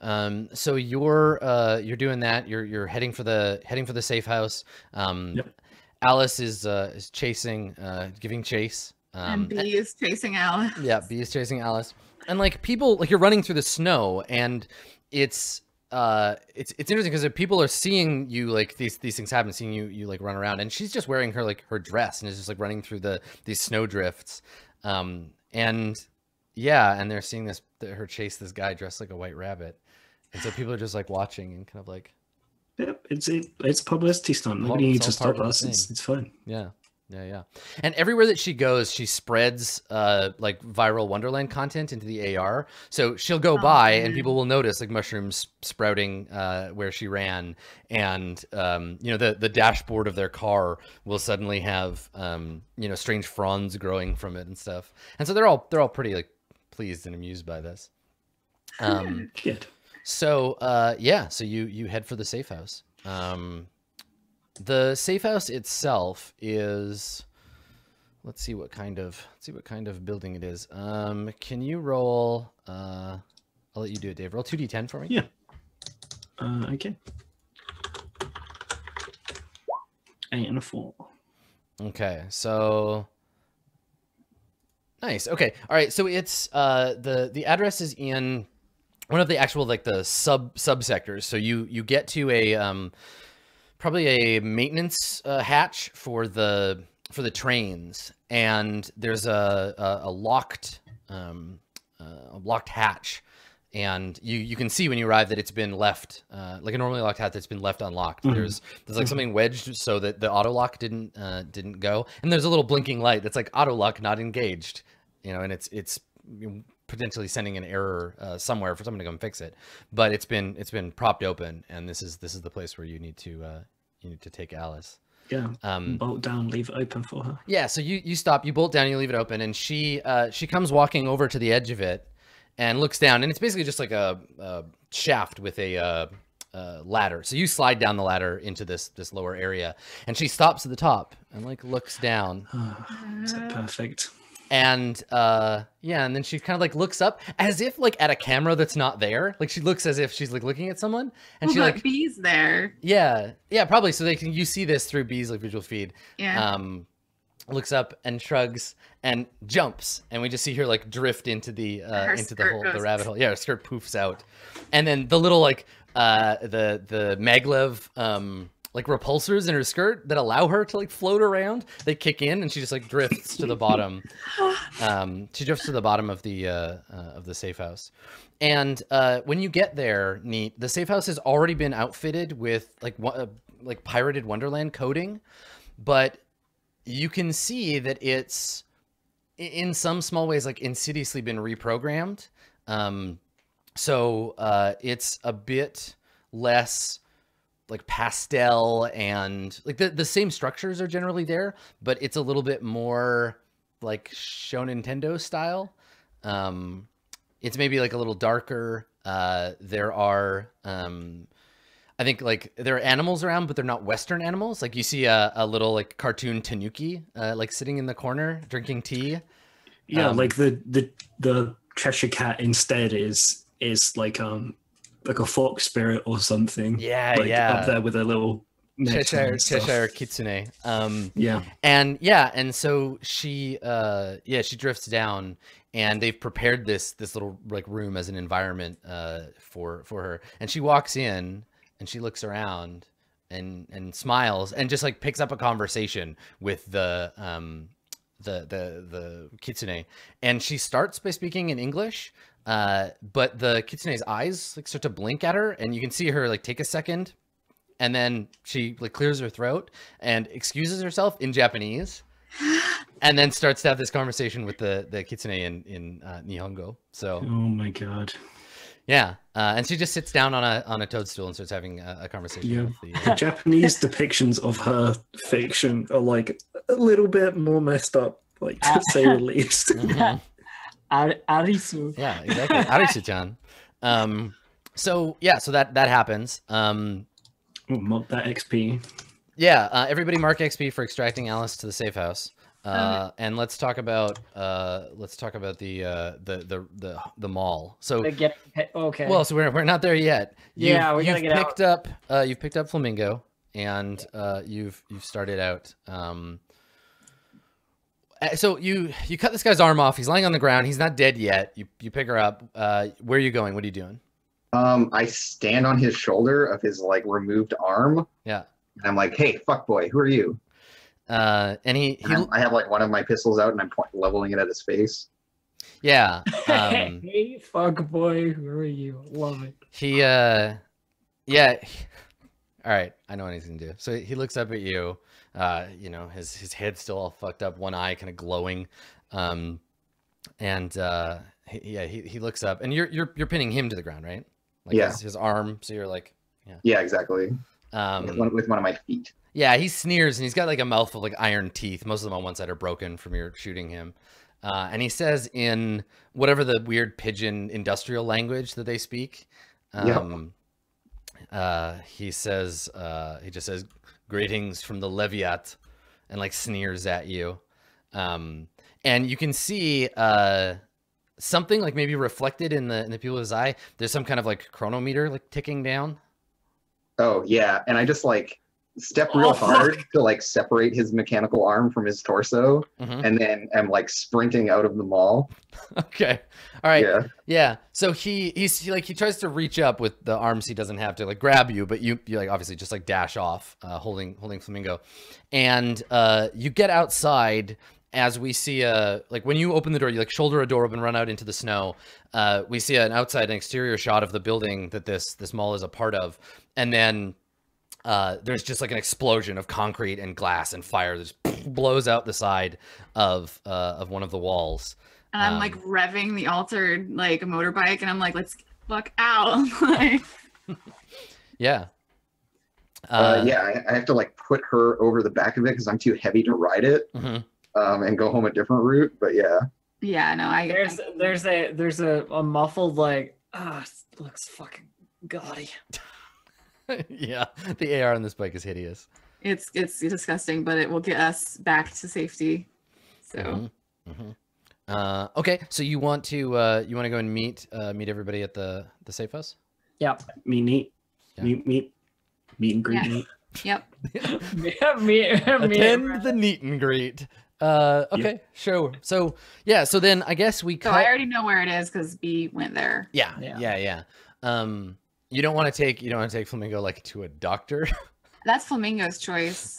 Um, so you're uh, you're doing that. You're you're heading for the heading for the safe house. Um, Yep. Alice is uh, is chasing, uh, giving chase. Um, and B is chasing Alice. yeah, B is chasing Alice, and like people, like you're running through the snow, and it's uh, it's it's interesting because people are seeing you like these these things happen, seeing you you like run around, and she's just wearing her like her dress and is just like running through the these snow drifts, um, and yeah, and they're seeing this her chase this guy dressed like a white rabbit, and so people are just like watching and kind of like Yep, it's it, it's publicity stunt. Nobody needs to stop us. It's, it's fine. Yeah. Yeah, yeah. And everywhere that she goes, she spreads uh like viral Wonderland content into the AR. So she'll go Oh, by and people will notice like mushrooms sprouting uh where she ran and um you know the the dashboard of their car will suddenly have um you know strange fronds growing from it and stuff. And so they're all they're all pretty like pleased and amused by this. [laughs] Um Good. so uh, yeah, so you you head for the safe house. Um, the safe house itself is. Let's see what kind of let's see what kind of building it is. Um, can you roll? Uh, I'll let you do it, Dave. Roll two d10 for me. Yeah. Uh, okay. Eight and a four. Okay, so nice. Okay, all right. So it's uh the the address is in one of the actual like the sub subsectors. So you you get to a um probably a maintenance uh, hatch for the for the trains, and there's a a, a locked um, uh, a locked hatch, and you you can see when you arrive that it's been left uh, like a normally locked hatch that's been left unlocked. Mhm. There's there's like something wedged so that the auto lock didn't uh, didn't go, and there's a little blinking light that's like auto lock not engaged, you know, and it's it's potentially sending an error uh, somewhere for someone to come fix it. But it's been it's been propped open, and this is this is the place where you need to uh, you need to take Alice. Yeah. Um, Bolt down, leave it open for her. yeah, so you you stop, you bolt down, you leave it open, and she uh, she comes walking over to the edge of it and looks down, and it's basically just like a, a shaft with a uh, uh, ladder. So you slide down the ladder into this this lower area, and she stops at the top and like looks down, [sighs] so perfect. And uh, yeah, and then she kind of like looks up as if like at a camera that's not there. Like she looks as if she's like looking at someone, and she Well, but like bees there. yeah yeah probably so they can you see this through bees like visual feed Yeah. um looks up and shrugs and jumps and we just see her like drift into the uh Her into the hole the rabbit hole yeah her skirt poofs out and then the little like uh the the maglev um like repulsors in her skirt that allow her to like float around. They kick in and she just like drifts to the bottom. [laughs] Um she drifts to the bottom of the uh, uh of the safe house. And uh when you get there neat the safe house has already been outfitted with like uh, like pirated wonderland coding but you can see that it's in some small ways like insidiously been reprogrammed. Um so uh it's a bit less like pastel and like the, the same structures are generally there but it's a little bit more like show nintendo style um it's maybe like a little darker uh there are um I think like there are animals around, but they're not Western animals. Like you see a, a little like cartoon tanuki, uh, like sitting in the corner drinking tea. Yeah, Um, like the the the Cheshire Cat instead is is like um like a folk spirit or something. Yeah, like, yeah. Up there with a little Cheshire. Cheshire kitsune. Um, Yeah. and yeah, and so she, uh, yeah, she drifts down, and they've prepared this this little like room as an environment uh, for for her. And she walks in, and she looks around, and and smiles, and just like picks up a conversation with the um the the the kitsune, and she starts by speaking in English. Uh, but the kitsune's eyes like start to blink at her, and you can see her like take a second and then she like clears her throat and excuses herself in Japanese, [gasps] and then starts to have this conversation with the the kitsune in in uh, Nihongo. So Oh my god. yeah, uh, and she just sits down on a on a toadstool and starts having a, a conversation. Yeah. With the, The uh, Japanese depictions of her fiction are like a little bit more messed up, like to say the least. [laughs] mhm. Ar- Arisu. Yeah, exactly. Arisu-chan. [laughs] Um, so yeah, so that that happens. Um, Oh, mark that XP. yeah, uh, everybody mark XP for extracting Alice to the safe house. Um, Uh, and let's talk about uh, let's talk about the uh, the the the the mall. So They get okay. Well, so we're, we're not there yet. You've, Yeah, we gotta you've get out. picked up uh, you've picked up flamingo, and uh, you've you've started out. Um, so you you cut this guy's arm off. He's lying on the ground. He's not dead yet. You you pick her up. Uh, where are you going? What are you doing? Um, I stand on his shoulder of his like removed arm, Yeah. and I'm like, "Hey, fuck boy, who are you?" Uh, and he And he I'm- I have like one of my pistols out, and I'm point, leveling it at his face. yeah. [laughs] Um, hey, fuck boy, who are you? Love it. He uh yeah. All right, I know what he's gonna do. So he looks up at you. Uh, you know, his his head's still all fucked up, one eye kind of glowing. Um and uh he, yeah, he, he looks up and you're you're you're pinning him to the ground, right? Like Yeah. his, his arm, so you're like Yeah, yeah, exactly. with, um one, with one of my feet. yeah, he sneers and he's got like a mouthful of like iron teeth. Most of them on one side are broken from your shooting him. Uh, and he says in whatever the weird pidgin industrial language that they speak. Yep. Um, uh, he says, uh, he just says, greetings from the Leviat and like sneers at you. Um, and you can see, uh, something like maybe reflected in the, in the people's eye. There's some kind of like chronometer like ticking down. Oh yeah, and I just like step real Oh, hard fuck. to like separate his mechanical arm from his torso, Mhm. and then am like sprinting out of the mall. [laughs] Okay. All right. Yeah. Yeah. So he he's he, like he tries to reach up with the arms he doesn't have to like grab you, but you you like obviously just like dash off, uh, holding holding flamingo, and uh, you get outside as we see a like when you open the door, you like shoulder a door open, run out into the snow. Uh, we see an outside an exterior shot of the building that this this mall is a part of, and then. Uh, there's just like an explosion of concrete and glass and fire that just [laughs] blows out the side of uh, of one of the walls. And I'm Um, like revving the altered like a motorbike, and I'm like, let's fuck out. [laughs] like, Yeah. Uh, yeah, I, I have to like put her over the back of it because I'm too heavy to ride it mhm. um, and go home a different route. But yeah, yeah, no, I There's there's a there's a, a muffled like ah it looks fucking gaudy. [laughs] yeah, the AR on this bike is hideous. it's it's disgusting, but it will get us back to safety. So Mhm, mhm. Uh, okay, so you want to uh, you want to go and meet uh, meet everybody at the the safe house? Yep. Meet, meet, Yeah. meet, meet, meet and greet, Yeah. meet. [laughs] yep. [laughs] me, me, Attend the meet and greet. Uh, okay, sure. So yeah, so then I guess we So. I already know where it is because B went there. yeah, yeah, Yeah. yeah, Um, you don't want to take you don't want to take flamingo like to a doctor. [laughs] That's Flamingo's choice.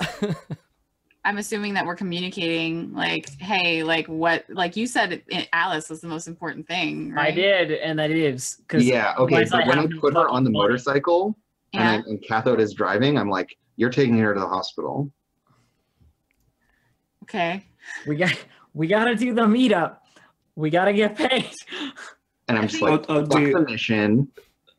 I'm assuming that we're communicating like, hey, like what, like you said, Alice was the most important thing, I did, and that is because yeah, okay. But when I put her on the motorcycle Yeah. and, I, and Cathode is driving, I'm like, "You're taking her to the hospital." Okay. we got we got to do the meetup. We got to get paid. And I'm I just like, I'll, I'll "Fuck do. the mission."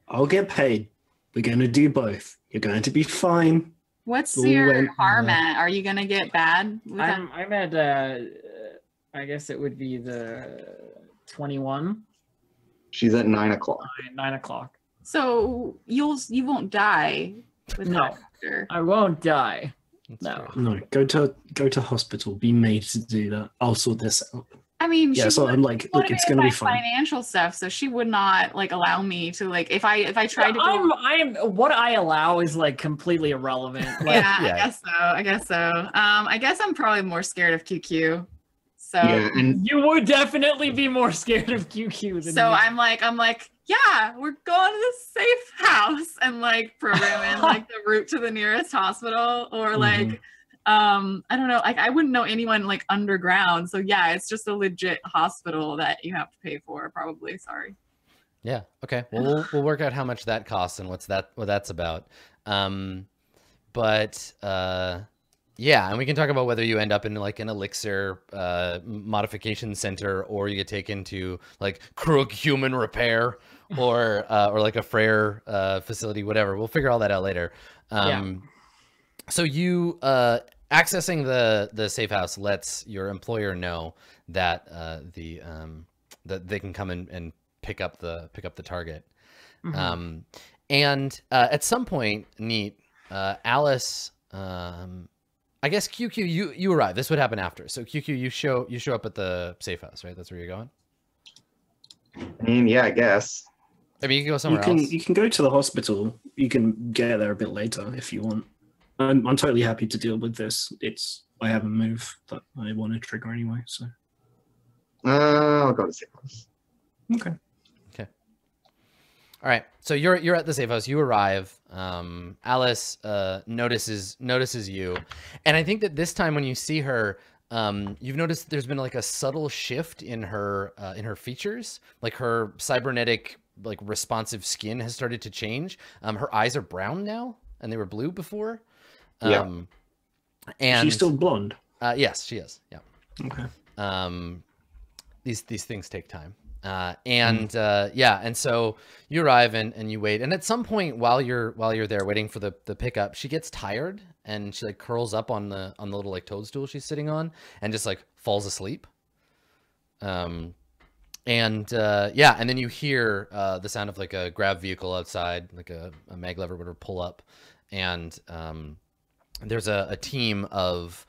I'll get paid. We're going to do both. You're going to be fine. What's Ooh, your and- harm at? Are you gonna get bad? I'm I'm at uh, I guess it would be the twenty one She's at nine o'clock. nine o'clock. So you'll you won't die with No. doctor. I won't die. That's No. fair. No, go to go to hospital. Be made to do that. I'll sort this out. I mean, Yeah, she so would- I'm like, look, it's gonna be fine. Financial stuff, so she would not like allow me to like if I if I tried to. Go, I'm I'm what I allow is like completely irrelevant. [laughs] Like, yeah, Yeah. I guess so. I guess so. Um, I guess I'm probably more scared of QQ. So Yeah, and You would definitely be more scared of QQ than so me. I'm like I'm like yeah, we're going to the safe house and like programming like the route to the nearest hospital or Mm-hmm. Um I don't know like I wouldn't know anyone like underground. So yeah, it's just a legit hospital that you have to pay for probably. Sorry. Yeah. Okay. [laughs] Well, we'll we'll work out how much that costs and what's that what that's about. Um, but uh, yeah, and we can talk about whether you end up in like an elixir uh, modification center or you get taken to like Krug Human Repair [laughs] or uh, or like a Freyr uh, facility, whatever. We'll figure all that out later. Um, So you uh, accessing the the safe house lets your employer know that uh, the um, that they can come and, and pick up the pick up the target. Mhm. Um, and uh, at some point, neat, uh, Alice, um, I guess QQ, you you arrive. This would happen after. So QQ, you show you show up at the safe house, right? That's where you're going. I mean, yeah, I guess. I mean, you can go You can else. you can go to the hospital. You can get there a bit later if you want. I'm I'm totally happy to deal with this. It's I have a move that I want to trigger anyway. So Uh, I'll go to safe house. okay. Okay. All right. So you're you're at the safe house. You arrive. Um, Alice uh, notices notices you, and I think that this time when you see her, um, you've noticed there's been like a subtle shift in her uh, in her features. Like her cybernetic like responsive skin has started to change. Um, her eyes are brown now, and they were blue before. Yeah. Um, and She's still blonde. uh, yes, she is. Yeah Okay. um these these things take time uh and uh yeah and so you arrive and and you wait and at some point while you're while you're there waiting for the the pickup she gets tired and she like curls up on the on the little like toadstool she's sitting on and just like falls asleep um and uh yeah and then you hear uh the sound of like a grab vehicle outside like a, a mag lever would pull up and um there's a, a team of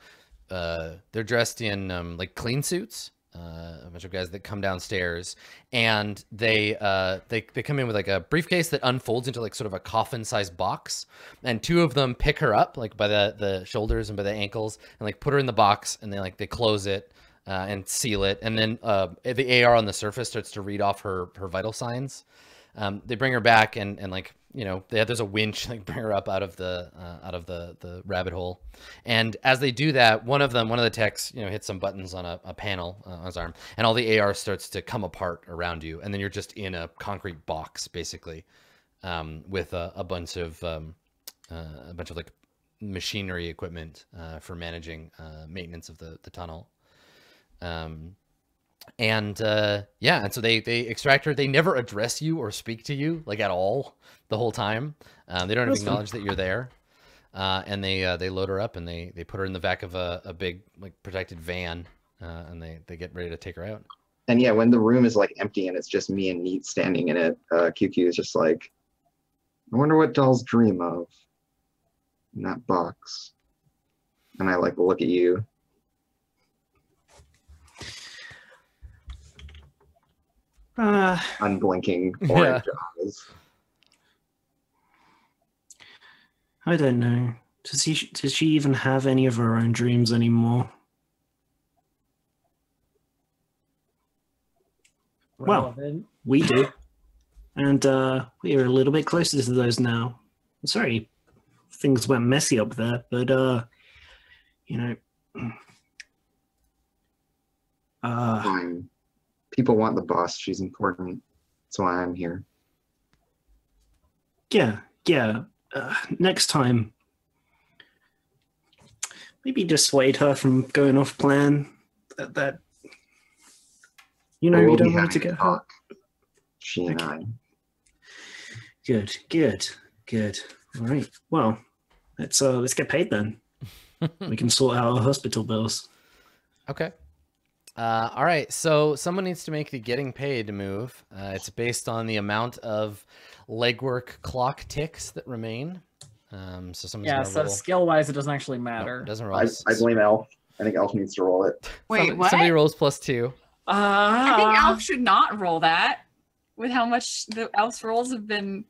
uh they're dressed in um like clean suits uh, a bunch of guys that come downstairs, and they uh, they they come in with like a briefcase that unfolds into like sort of a coffin-sized box, and two of them pick her up like by the the shoulders and by the ankles, and like put her in the box, and they like they close it. Uh, and seal it, and then uh, the AR on the surface starts to read off her her vital signs. Um, they bring her back, and and like you know, they, there's a winch [laughs] like bring her up out of the uh, out of the the rabbit hole. And as they do that, one of them, one of the techs, you know, hits some buttons on a, a panel uh, on his arm, and all the AR starts to come apart around you, and then you're just in a concrete box basically, um, with a, a bunch of um, uh, a bunch of like machinery equipment uh, for managing uh, maintenance of the the tunnel. Um, and uh, yeah, and so they they extract her. They never address you or speak to you like at all the whole time. Um, they don't even acknowledge that you're there. Uh, and they uh, they load her up and they they put her in the back of a, a big like protected van, uh, and they they get ready to take her out. And yeah, when the room is like empty and it's just me and Neat standing in it, uh, QQ is just like, I wonder what dolls dream of in that box. And I like look at you. Uh, unblinking [laughs] Yeah. orange eyes. I don't know. Does he? Does she even have any of her own dreams anymore? Well, Relevant. We do, and uh, we are a little bit closer to those now. Sorry, things went messy up there, but uh, you know, [clears throat] uh, Fine. People want the boss. She's important. That's why I'm here. yeah, yeah. Uh, next time, maybe dissuade her from going off plan. That, that you know, you don't want to get hurt. She and I. Good, good, good. All right. Well, let's uh let's get paid then. [laughs] we can sort out our hospital bills. Okay. Uh, all right. So someone needs to make the getting paid move. Uh, it's based on the amount of legwork clock ticks that remain. Um, so someone's Yeah, so roll. skill wise, it doesn't actually Nope, matter. doesn't roll. I, I blame Elf. I think Elf needs to roll it. Wait, Some- what? Somebody rolls plus two. Uh, I think Elf should not roll that. With how much the Alf's rolls have been.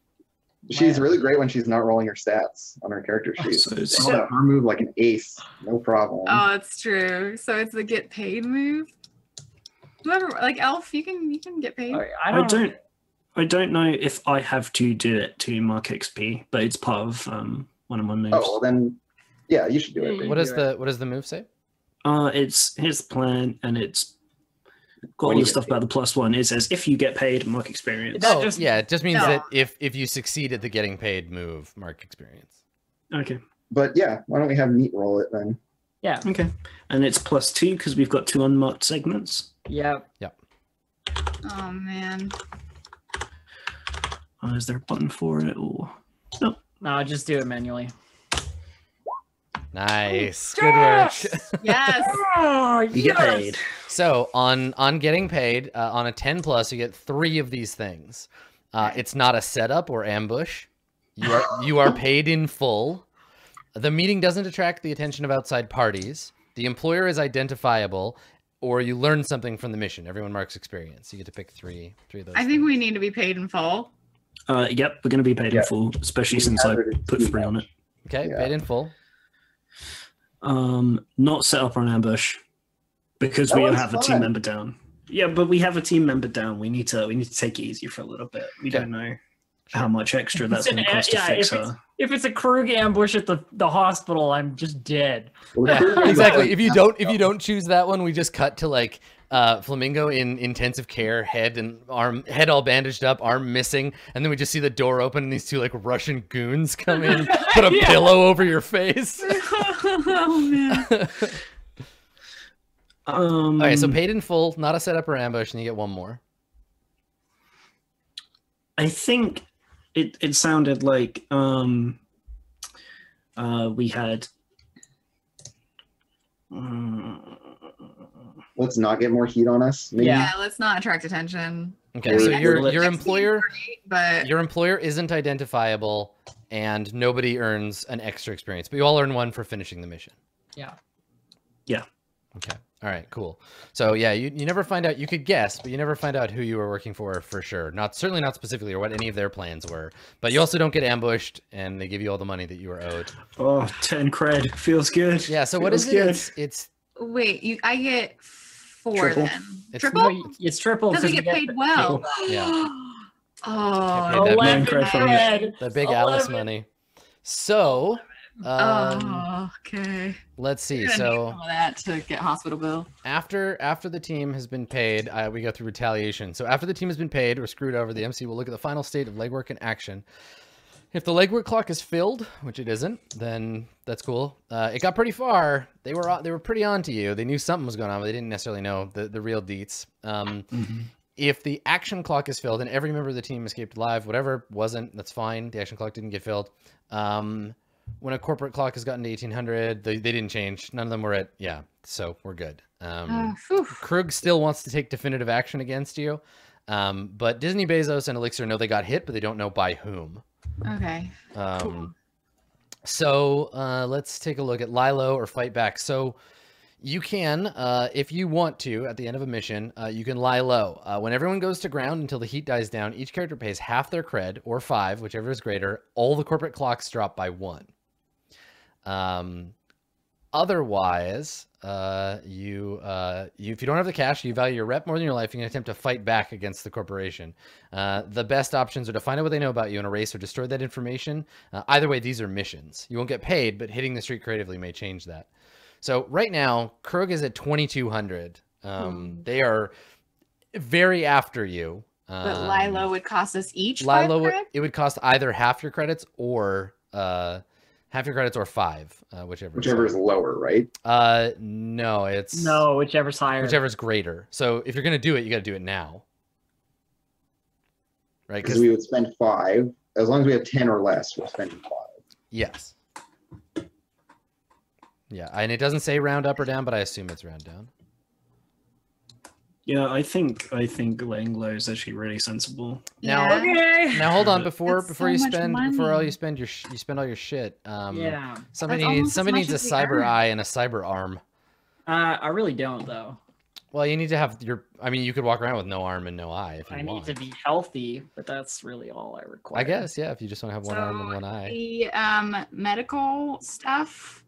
She's Wow. really great when she's not rolling her stats on her character sheet. So it's- Roll that her move like an ace, no problem. Oh, it's true. So it's the get paid move. Whoever, like Elf, you can you can get paid. I I don't. don't I don't know if I have to do it to mark XP, but it's part of um one of my moves. oh, well then, yeah, you should do it. Yeah. What do does it. the what does the move say? Uh it's his plan and it's got When all you the get stuff about the plus one. It says if you get paid, mark experience. That oh, just- yeah, it just means No. that if if you succeed at the getting paid move, mark experience. Okay. But yeah, why don't we have Neat roll it then? Yeah. Okay. And it's plus two because we've got two unmarked segments. Yeah. Yep. Oh man. Uh, is there a button for it or No, just do it manually. Nice, good work. Yes. Oh, [laughs] you get paid? So on on getting paid uh, on a ten plus, you get three of these things. Uh, it's not a setup or ambush. You are you are paid in full. The meeting doesn't attract the attention of outside parties. The employer is identifiable, or you learn something from the mission. Everyone marks experience. You get to pick three three of those. I think we need to be paid in full. Uh, yep, we're going to be paid Yeah. in full, especially since I put too three on it. Okay, Yeah. paid in full. Um, not set up on ambush because That we one's have a team member down. Yeah, but we have a team member down. We need to we need to take it easy for a little bit. We Okay. don't know how much extra that's going to cost to yeah, fix if it's- her. If it's a Krug ambush at the, the hospital, I'm just dead. Well, Yeah, exactly. If you don't if you don't choose that one, we just cut to like uh flamingo in intensive care, head and arm head all bandaged up, arm missing, and then we just see the door open and these two like Russian goons come in, [laughs] put a Yeah. pillow over your face. [laughs] oh man. [laughs] Um, Okay, so paid in full, not a setup or ambush, and you get one more. I think it it sounded like um, uh, we had. Mm, Let's not get more heat on us. Maybe. Yeah. Yeah, let's not attract attention. Okay, Yeah, so your your employer But your employer isn't identifiable, and nobody earns an extra experience, but you all earn one for finishing the mission. Yeah. Yeah. Okay. All right. Cool. So yeah, you, you never find out. You could guess, but you never find out who you were working for for sure. Not certainly not specifically or what any of their plans were. But you also don't get ambushed, and they give you all the money that you were owed. Oh, 10 cred. Feels good. Yeah. So what Feels is it? good. It's, it's Wait, you I get four Triple. then. It's Triple? No, you- it's triple. Does it 'cause you get paid the- well? [gasps] Yeah. oh. Get paid that Eleven big cred from you. cred. the big Alice Eleven. money. So um, oh, okay. let's see. Gonna need So some of that to get hospital bill. after after the team has been paid, uh, we go through retaliation. So after the team has been paid, we're screwed over. The MC will look at the final state of legwork in action. If the legwork clock is filled, which it isn't, then that's cool. Uh, it got pretty far. They were they were pretty on to you. They knew something was going on, but they didn't necessarily know the, the real deets. Um, Mhm. if the action clock is filled and every member of the team escaped alive, whatever wasn't, that's fine. The action clock didn't get filled. Um, when a corporate clock has gotten to 1800, they, they didn't change. None of them were at, yeah, so we're good. Um, whew. Krug still wants to take definitive action against you. Um, but Disney, Bezos, and Elixir know they got hit, but they don't know by whom. Okay. Um, so uh, let's take a look at Lie Low or Fight Back. So you can, uh, if you want to, at the end of a mission, uh, you can lie low. Uh, when everyone goes to ground until the heat dies down, each character pays half their cred or five, whichever is greater. All the corporate clocks drop by one. Um, otherwise, uh, you, uh, you, if you don't have the cash, you value your rep more than your life, you can attempt to fight back against the corporation. Uh, the best options are to find out what they know about you and erase or destroy that information. Uh, either way, these are missions. You won't get paid, but hitting the street creatively may change that. So right now, Krug is at 2,200. Um, Hmm. They are very after you. But Um, Lilo would cost us each Lilo, would- it would cost either half your credits or uh, half your credits or five, uh, whichever. Whichever is lower, right? Uh, no, it's No, whichever's higher. whichever is greater. So if you're gonna do it, you got to do it now, right? Because we would spend five. As long as we have ten or less, we're spending five. Yes. Yeah, and it doesn't say round up or down, but I assume it's round down. Yeah, I think I think laying low is actually really sensible. Now- Yeah. Okay. Now hold on before [laughs] That's before so you much spend before all you spend your sh- you spend all your shit. Um, yeah. Somebody needs somebody needs a cyber earn. eye and a cyber arm. Uh, I really don't though. Well, you need to have your. I mean, you could walk around with no arm and no eye if you I need want. to be healthy, but that's really all I require. I guess yeah. If you just want to have one arm and one eye. The um, medical stuff,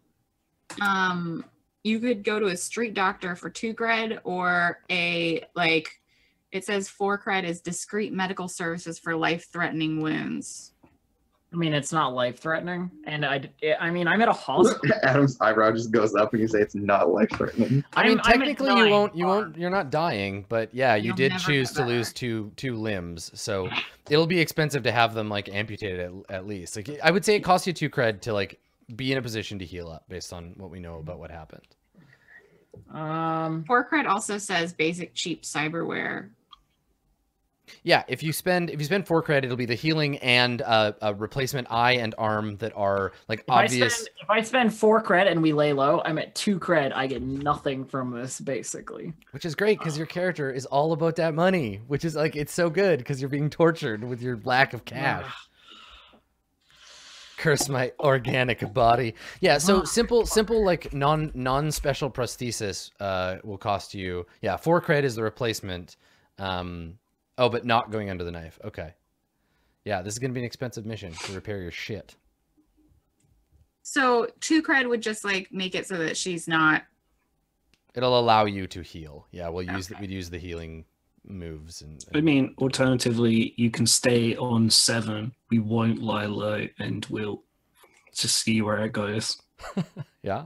um, you could go to a street doctor for two cred or a like. It says four cred is discrete medical services for life-threatening wounds. I mean, it's not life threatening, and I, I mean, I'm at a [laughs] hospital. Adam's eyebrow just goes up when you say it's not life threatening. I mean, I'm- I'm technically, you won't. You won't. You're not dying, but yeah, you You'll did choose to lose two two limbs, so it'll be expensive to have them like amputated at, at least. Like I would say, it costs you two cred to like be in a position to heal up based on what we know about what happened. Um, Four cred also says basic cheap cyberware. Yeah, if you spend if you spend four cred, it'll be the healing and uh, a replacement eye and arm that are like if I obvious. spend if I spend four cred and we lay low, I'm at two cred. I get nothing from this basically. Which is great because your character is all about that money, which is like it's so good because you're being tortured with your lack of cash. Curse my organic body. Yeah, so simple, simple like non non special prosthesis uh, will cost you. Yeah, four cred is the replacement. Um, oh, but not going under the knife. Okay. Yeah, this is gonna be an expensive mission to repair your shit. So two cred would just like make it so that she's not. It'll allow you to heal. Yeah, we'll use the, Okay. we'd use the healing moves and, I mean, alternatively, you can stay on seven. We won't lie low, and we'll just see where it goes. [laughs] yeah.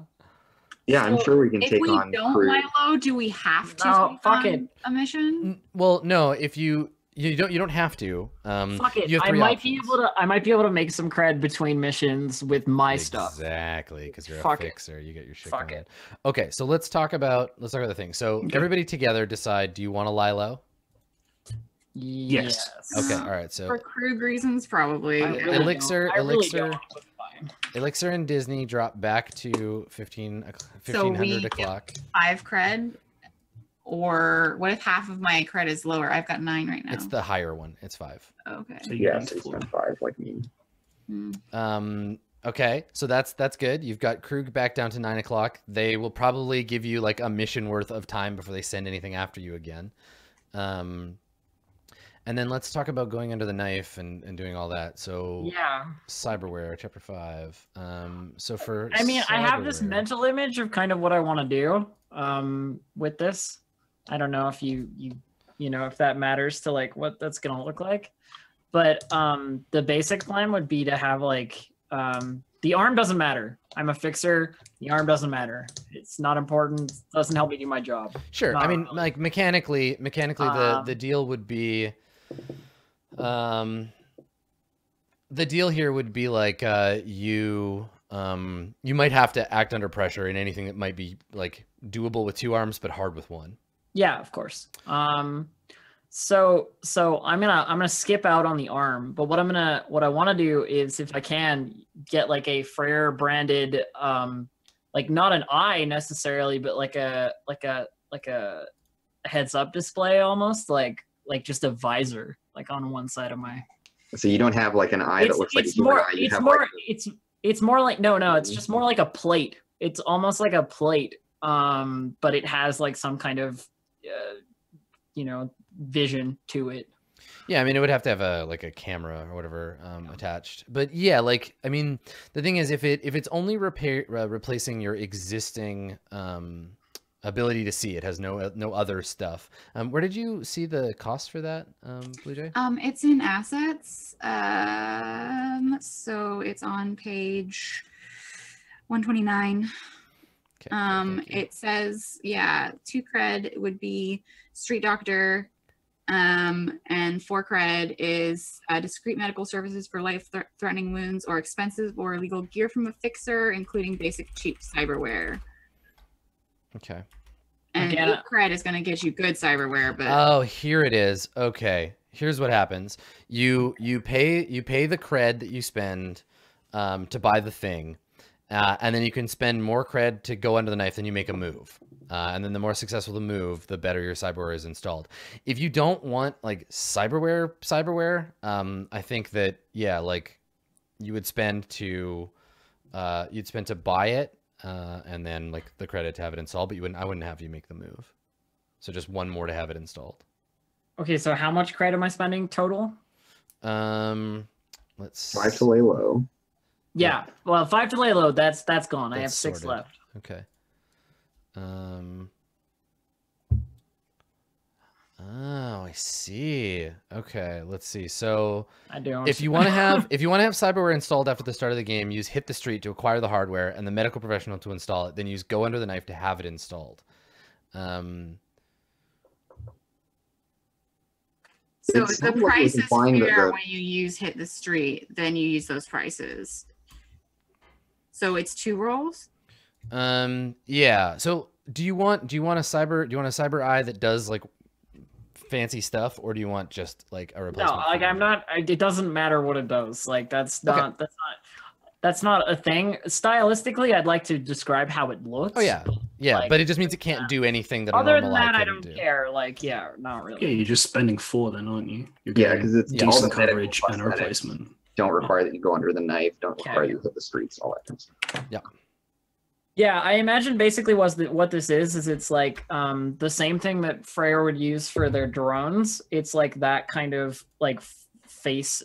Yeah, I'm sure we can If take we on If we don't crew. lie low, do we have to No, take fuck on it. a mission? N- Well, no. If you you don't you don't have to. Um, Fuck it. You have I three might be able to. I might be able to make some cred between missions with my stuff. Exactly, because you're Fuck a it. fixer. You get your shit Fuck going. it. Okay, so let's talk about let's talk about the thing. So Okay. everybody together decide. Do you want to lie low? Yes. Okay. All right. So For Krug reasons, probably. I really Elixir- don't. I really Elixir- don't. Elixir and Disney drop back to 15 o'c- So 1500 we- o'clock. Five cred. Or what if half of my cred is lower? I've got nine right now. It's the higher one. It's five. okay. So Yeah, need so you four. spend five like me. Hmm. Um, Okay, so that's that's good. You've got Krug back down to nine o'clock. They will probably give you like a mission worth of time before they send anything after you again. Um, and then let's talk about going under the knife and, and doing all that. So Yeah. cyberware, chapter five. Um, so for I mean, I have this mental image of kind of what I want to do um, with this. I don't know if you you you know if that matters to like what that's gonna look like, but um, the basic plan would be to have like um, the arm doesn't matter. I'm a fixer. The arm doesn't matter. It's not important. Doesn't help me do my job. Sure. I mean, really. like mechanically, mechanically, the Um, the deal would be, um, the deal here would be like uh, you um you might have to act under pressure in anything that might be like doable with two arms but hard with one. Yeah, of course. Um so so I'm gonna I'm gonna skip out on the arm, but what I'm gonna what I wanna do is if I can get like a Freyr branded um like not an eye necessarily, but like a like a like a heads up display almost, like like just a visor like on one side of my So you don't have like an eye that looks like a it's human more it's more like it's it's more like no no it's just more like a plate it's almost like a plate um but it has like some kind of uh, you know vision to it Yeah, I mean, it would have to have a like a camera or whatever um, attached. But yeah, like I mean, the thing is, if it if it's only repair uh, replacing your existing um, ability to see, it has no no other stuff. Um, where did you see the cost for that, um, Blue Jay? Um, it's in assets. Um, so it's on page 129. Okay, Um, it says, yeah, two cred would be street doctor. Um, and four cred is uh, discrete medical services for life thre- threatening wounds or expensive or illegal gear from a fixer, including basic cheap cyberware. okay. And Again, eight cred is going to get you good cyberware, but Oh, here it is. Okay. Here's what happens. You you pay you pay the cred that you spend um, to buy the thing, uh, and then you can spend more cred to go under the knife. Then you make a move, uh, and then the more successful the move, the better your cyberware is installed. If you don't want like cyberware, cyberware, um, I think that yeah, like you would spend to uh, you'd spend to buy it, uh, and then like the credit to have it installed. But you wouldn't. I wouldn't have you make the move. So just one more to have it installed. okay so how much credit am i spending total Um, let's five to lay low. Yeah well five to lay low that's that's gone i have six sorted. left Okay. Um. Oh, I see. Okay, let's see. So, i don't if you want to have if you want to have cyberware installed after the start of the game, use hit the street to acquire the hardware and the medical professional to install it. Then use go under the knife to have it installed. Um, So It the prices like it was price is implying that fair when you use hit the street, then you use those prices. So it's two rolls. um, yeah. So, do you want do you want a cyber do you want a cyber eye that does like fancy stuff, or do you want just like a replacement? no like i'm not I, it doesn't matter what it does like that's Okay. not that's not that's not a thing stylistically i'd like to describe how it looks Oh yeah, yeah, like, but it just means it can't yeah. do anything that a other than that i don't do. care like yeah not really. Yeah, you're just spending four then, aren't you? You're Yeah, getting because it's Yeah. decent coverage and a prosthetics replacement. Don't require that you go under the knife. Don't Okay. require you hit the streets. All that kind of stuff. Yeah, Yeah, I imagine basically was the, what this is is it's like um, the same thing that Freyr would use for their drones. It's like that kind of like face,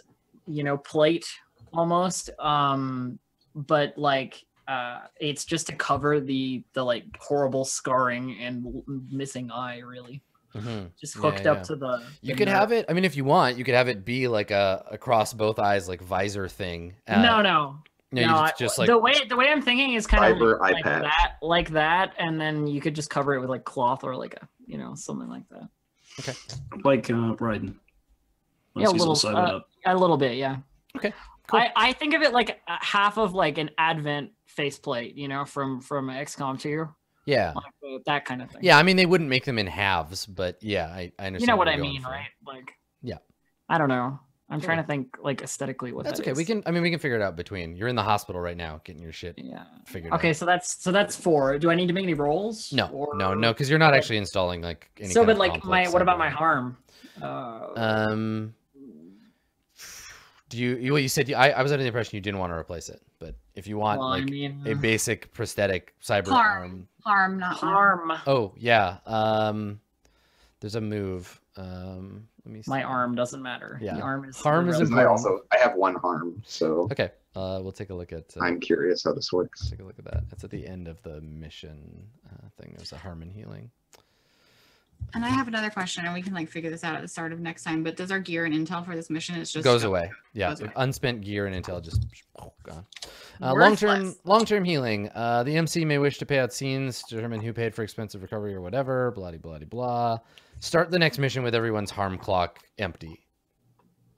you know, plate almost. Um, but like uh, it's just to cover the the like horrible scarring and missing eye, really. Mhm. Just Yeah, hooked up yeah. to the. You the could nerve. have it. I mean, if you want, you could have it be like a across both eyes, like visor thing. Uh, no, no, no, no. just, I- just like the way the way I'm thinking is kind of Cyber eye like patch. that, like that, and then you could just cover it with like cloth or like a you know something like that. Okay. Like uh, Raiden. Yeah, a Once he's all little, uh. A little bit, yeah. Okay, cool. I, I think of it like half of like an Advent faceplate, you know, from from XCOM 2, yeah, like uh, that kind of thing. yeah. I mean, they wouldn't make them in halves, but yeah, I, I understand. you know what I mean, right? Like, Yeah. I don't know. I'm trying to think like aesthetically what That's that okay. We can. I mean, we can figure it out between. You're in the hospital right now, getting your shit Yeah. figured Okay, out. so that's so that's four. Do I need to make any rolls? No, Or- no, no, because you're not actually installing like any. So, but like my what about my harm? Uh, Um, Do you? you- Well, you said you, I, I was under the impression you didn't want to replace it, but if you want Well, like I mean, a basic prosthetic cyber Harm. arm, Harm, not harm. harm. oh yeah, um, there's a move. Um, let me. See. My arm doesn't matter. Yeah. The arm is Harm is irrelevant. I also I have one harm, so Okay, uh, we'll take a look at. Uh, I'm curious how this works. take a look at that. It's at the end of the mission uh, thing. There's a harm and healing. And I have another question, and we can like figure this out at the start of next time. But does our gear and intel for this mission is just goes away. Yeah, Goes away. unspent gear and intel just gone. Uh, long term, long term healing. Uh, the MC may wish to pay out scenes to determine who paid for expensive recovery or whatever. Blah blah blah. Start the next mission with everyone's harm clock empty,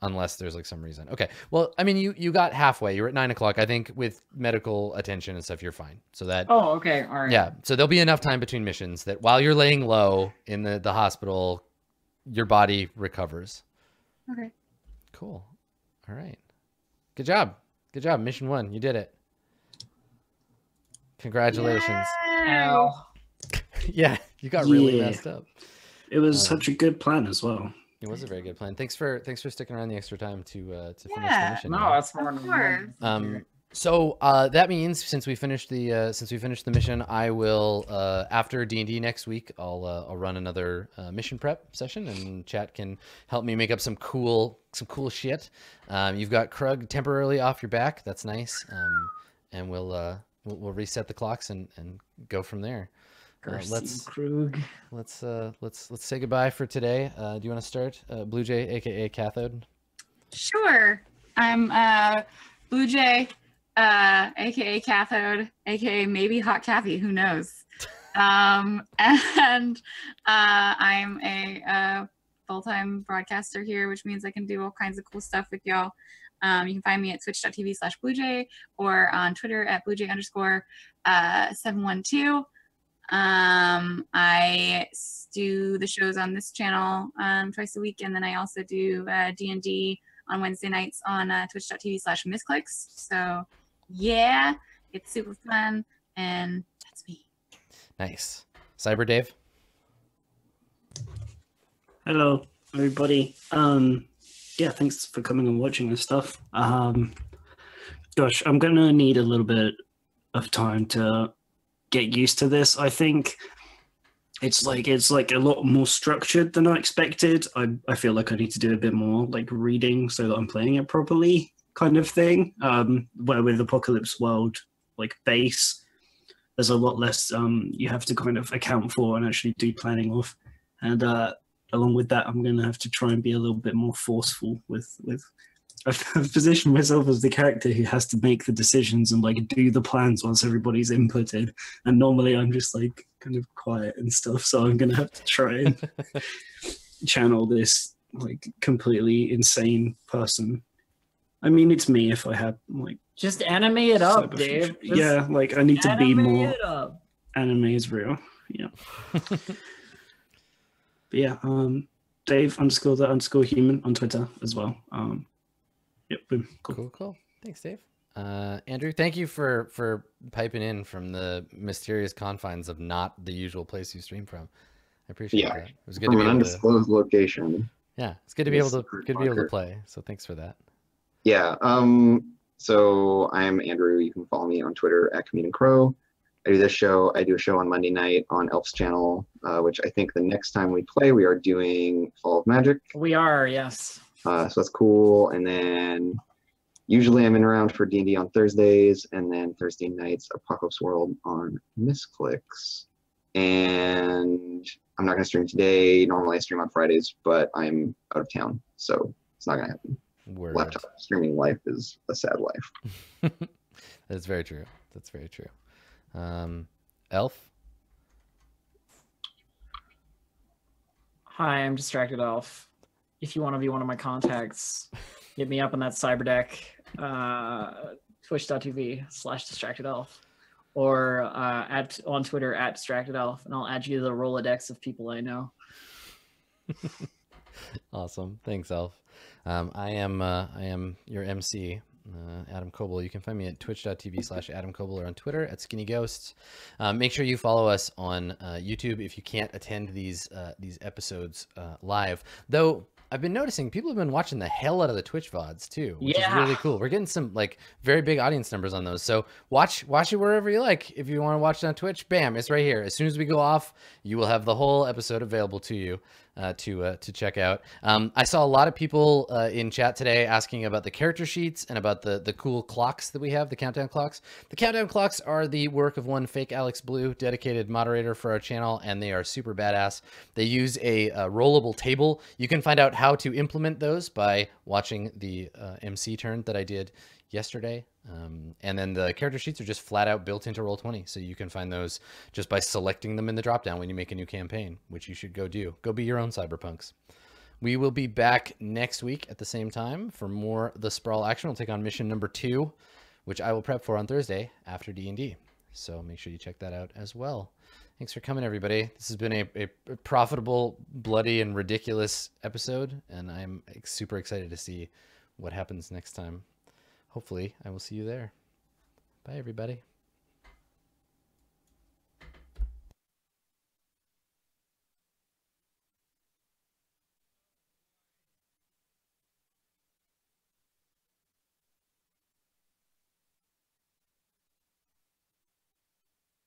unless there's like some reason. Okay. Well, I mean, you you got halfway. You're at nine o'clock. I think with medical attention and stuff, you're fine. So that Oh, okay. All right. yeah. So there'll be enough time between missions that while you're laying low in the the hospital, your body recovers. Okay. Cool. All right. Good job. Good job. Mission one. You did it. Congratulations. Ow. [laughs] Yeah, you got really Yeah. messed up. It was Um, such a good plan as well. It was a very good plan. Thanks for thanks for sticking around the extra time to uh to finish the Yeah. mission. No, man. that's more Of course. Um, so uh, that means since we finished the uh, since we finished the mission, I will uh, after D and D next week, I'll uh, I'll run another uh, mission prep session, and chat can help me make up some cool some cool shit. Um, you've got Krug temporarily off your back. That's nice. Um, and we'll uh we'll, we'll reset the clocks and and go from there. Uh, let's Krug. let's uh let's let's say goodbye for today. Uh, do you want to start, uh, Blue Jay, aka Cathode? Sure. I'm uh Blue Jay, uh, aka Cathode, aka maybe Hot Kathy, who knows. [laughs] Um, and uh, I'm a uh, full-time broadcaster here, which means I can do all kinds of cool stuff with y'all. Um, you can find me at twitch.tv slash bluejay or on Twitter at bluejay underscore uh, 712. Um, I s- do the shows on this channel um, twice a week, and then I also do uh, D&D on Wednesday nights on uh, twitch.tv slash misclicks. So yeah, it's super fun, and that's me. Nice. Cyber Dave. Hello, everybody. Um, yeah, thanks for coming and watching this stuff. Um, gosh, I'm gonna need a little bit of time to get used to this. I think it's like it's like a lot more structured than I expected. I I feel like I need to do a bit more like reading so that I'm playing it properly, kind of thing. Um, where with Apocalypse World, like base, there's a lot less um you have to kind of account for and actually do planning of, and uh along with that, I'm going to have to try and be a little bit more forceful with with. [laughs] I've, positioned myself as the character who has to make the decisions and like do the plans once everybody's inputted, and normally I'm just like kind of quiet and stuff. So I'm going to have to try and [laughs] channel this like completely insane person. I mean, it's me if I have like Just animate it up, Dave. Yeah, like I need to be more anime is real. Yeah. [laughs] But yeah, um, Dave underscore the underscore human on Twitter as well. Um, yep, boom, cool. Cool, cool. Thanks, Dave. Uh, Andrew, thank you for for piping in from the mysterious confines of not the usual place you stream from. I appreciate Yeah, that. It was good From to be an able to. undisclosed location. Yeah, it's good to be able to good to be able to play. So thanks for that. Yeah. Um. So I'm Andrew. You can follow me on Twitter at Comedian Crow. I do this show. I do a show on Monday night on Elf's channel, uh, which I think the next time we play, we are doing Fall of Magic. We are, yes. Uh, so that's cool. And then usually I'm in around for D&D on Thursdays, and then Thursday nights Apocalypse World on Misclicks. And I'm not going to stream today. Normally I stream on Fridays, but I'm out of town, so it's not going to happen. Word. Laptop streaming life is a sad life. [laughs] That's very true. That's very true. Um, Elf. Hi, I'm Distracted Elf. If you want to be one of my contacts, hit me up on that cyber deck, uh, twitch.tv slash distracted elf, or uh, at on Twitter at distracted elf, and I'll add you to the Rolodex of people I know. [laughs] Awesome. Thanks, Elf. Um, I am uh, I am your MC, uh, Adam Koebel. You can find me at twitch.tv slash Adam Koebel or on Twitter at Skinny Ghosts. Um, make sure you follow us on uh, YouTube if you can't attend these uh, these episodes uh, live. Though I've been noticing people have been watching the hell out of the Twitch VODs too, which Yeah. is really cool. We're getting some like very big audience numbers on those. So watch watch it wherever you like. If you want to watch it on Twitch, bam, it's right here. As soon as we go off, you will have the whole episode available to you uh, to uh, to check out. Um, I saw a lot of people uh, in chat today asking about the character sheets and about the the cool clocks that we have, the countdown clocks. The countdown clocks are the work of one fake Alex Blue, dedicated moderator for our channel, and they are super badass. They use a, uh rollable table. You can find out how to implement those by watching the uh, MC turn that I did yesterday. Um, and then the character sheets are just flat out built into Roll20. So you can find those just by selecting them in the dropdown when you make a new campaign, which you should go do. Go be your own cyberpunks. We will be back next week at the same time for more The Sprawl action. We'll take on mission number two, which I will prep for on Thursday after D&D. So make sure you check that out as well. Thanks for coming, everybody. This has been a, a profitable, bloody, and ridiculous episode, and I'm super excited to see what happens next time. Hopefully, I will see you there. Bye, everybody.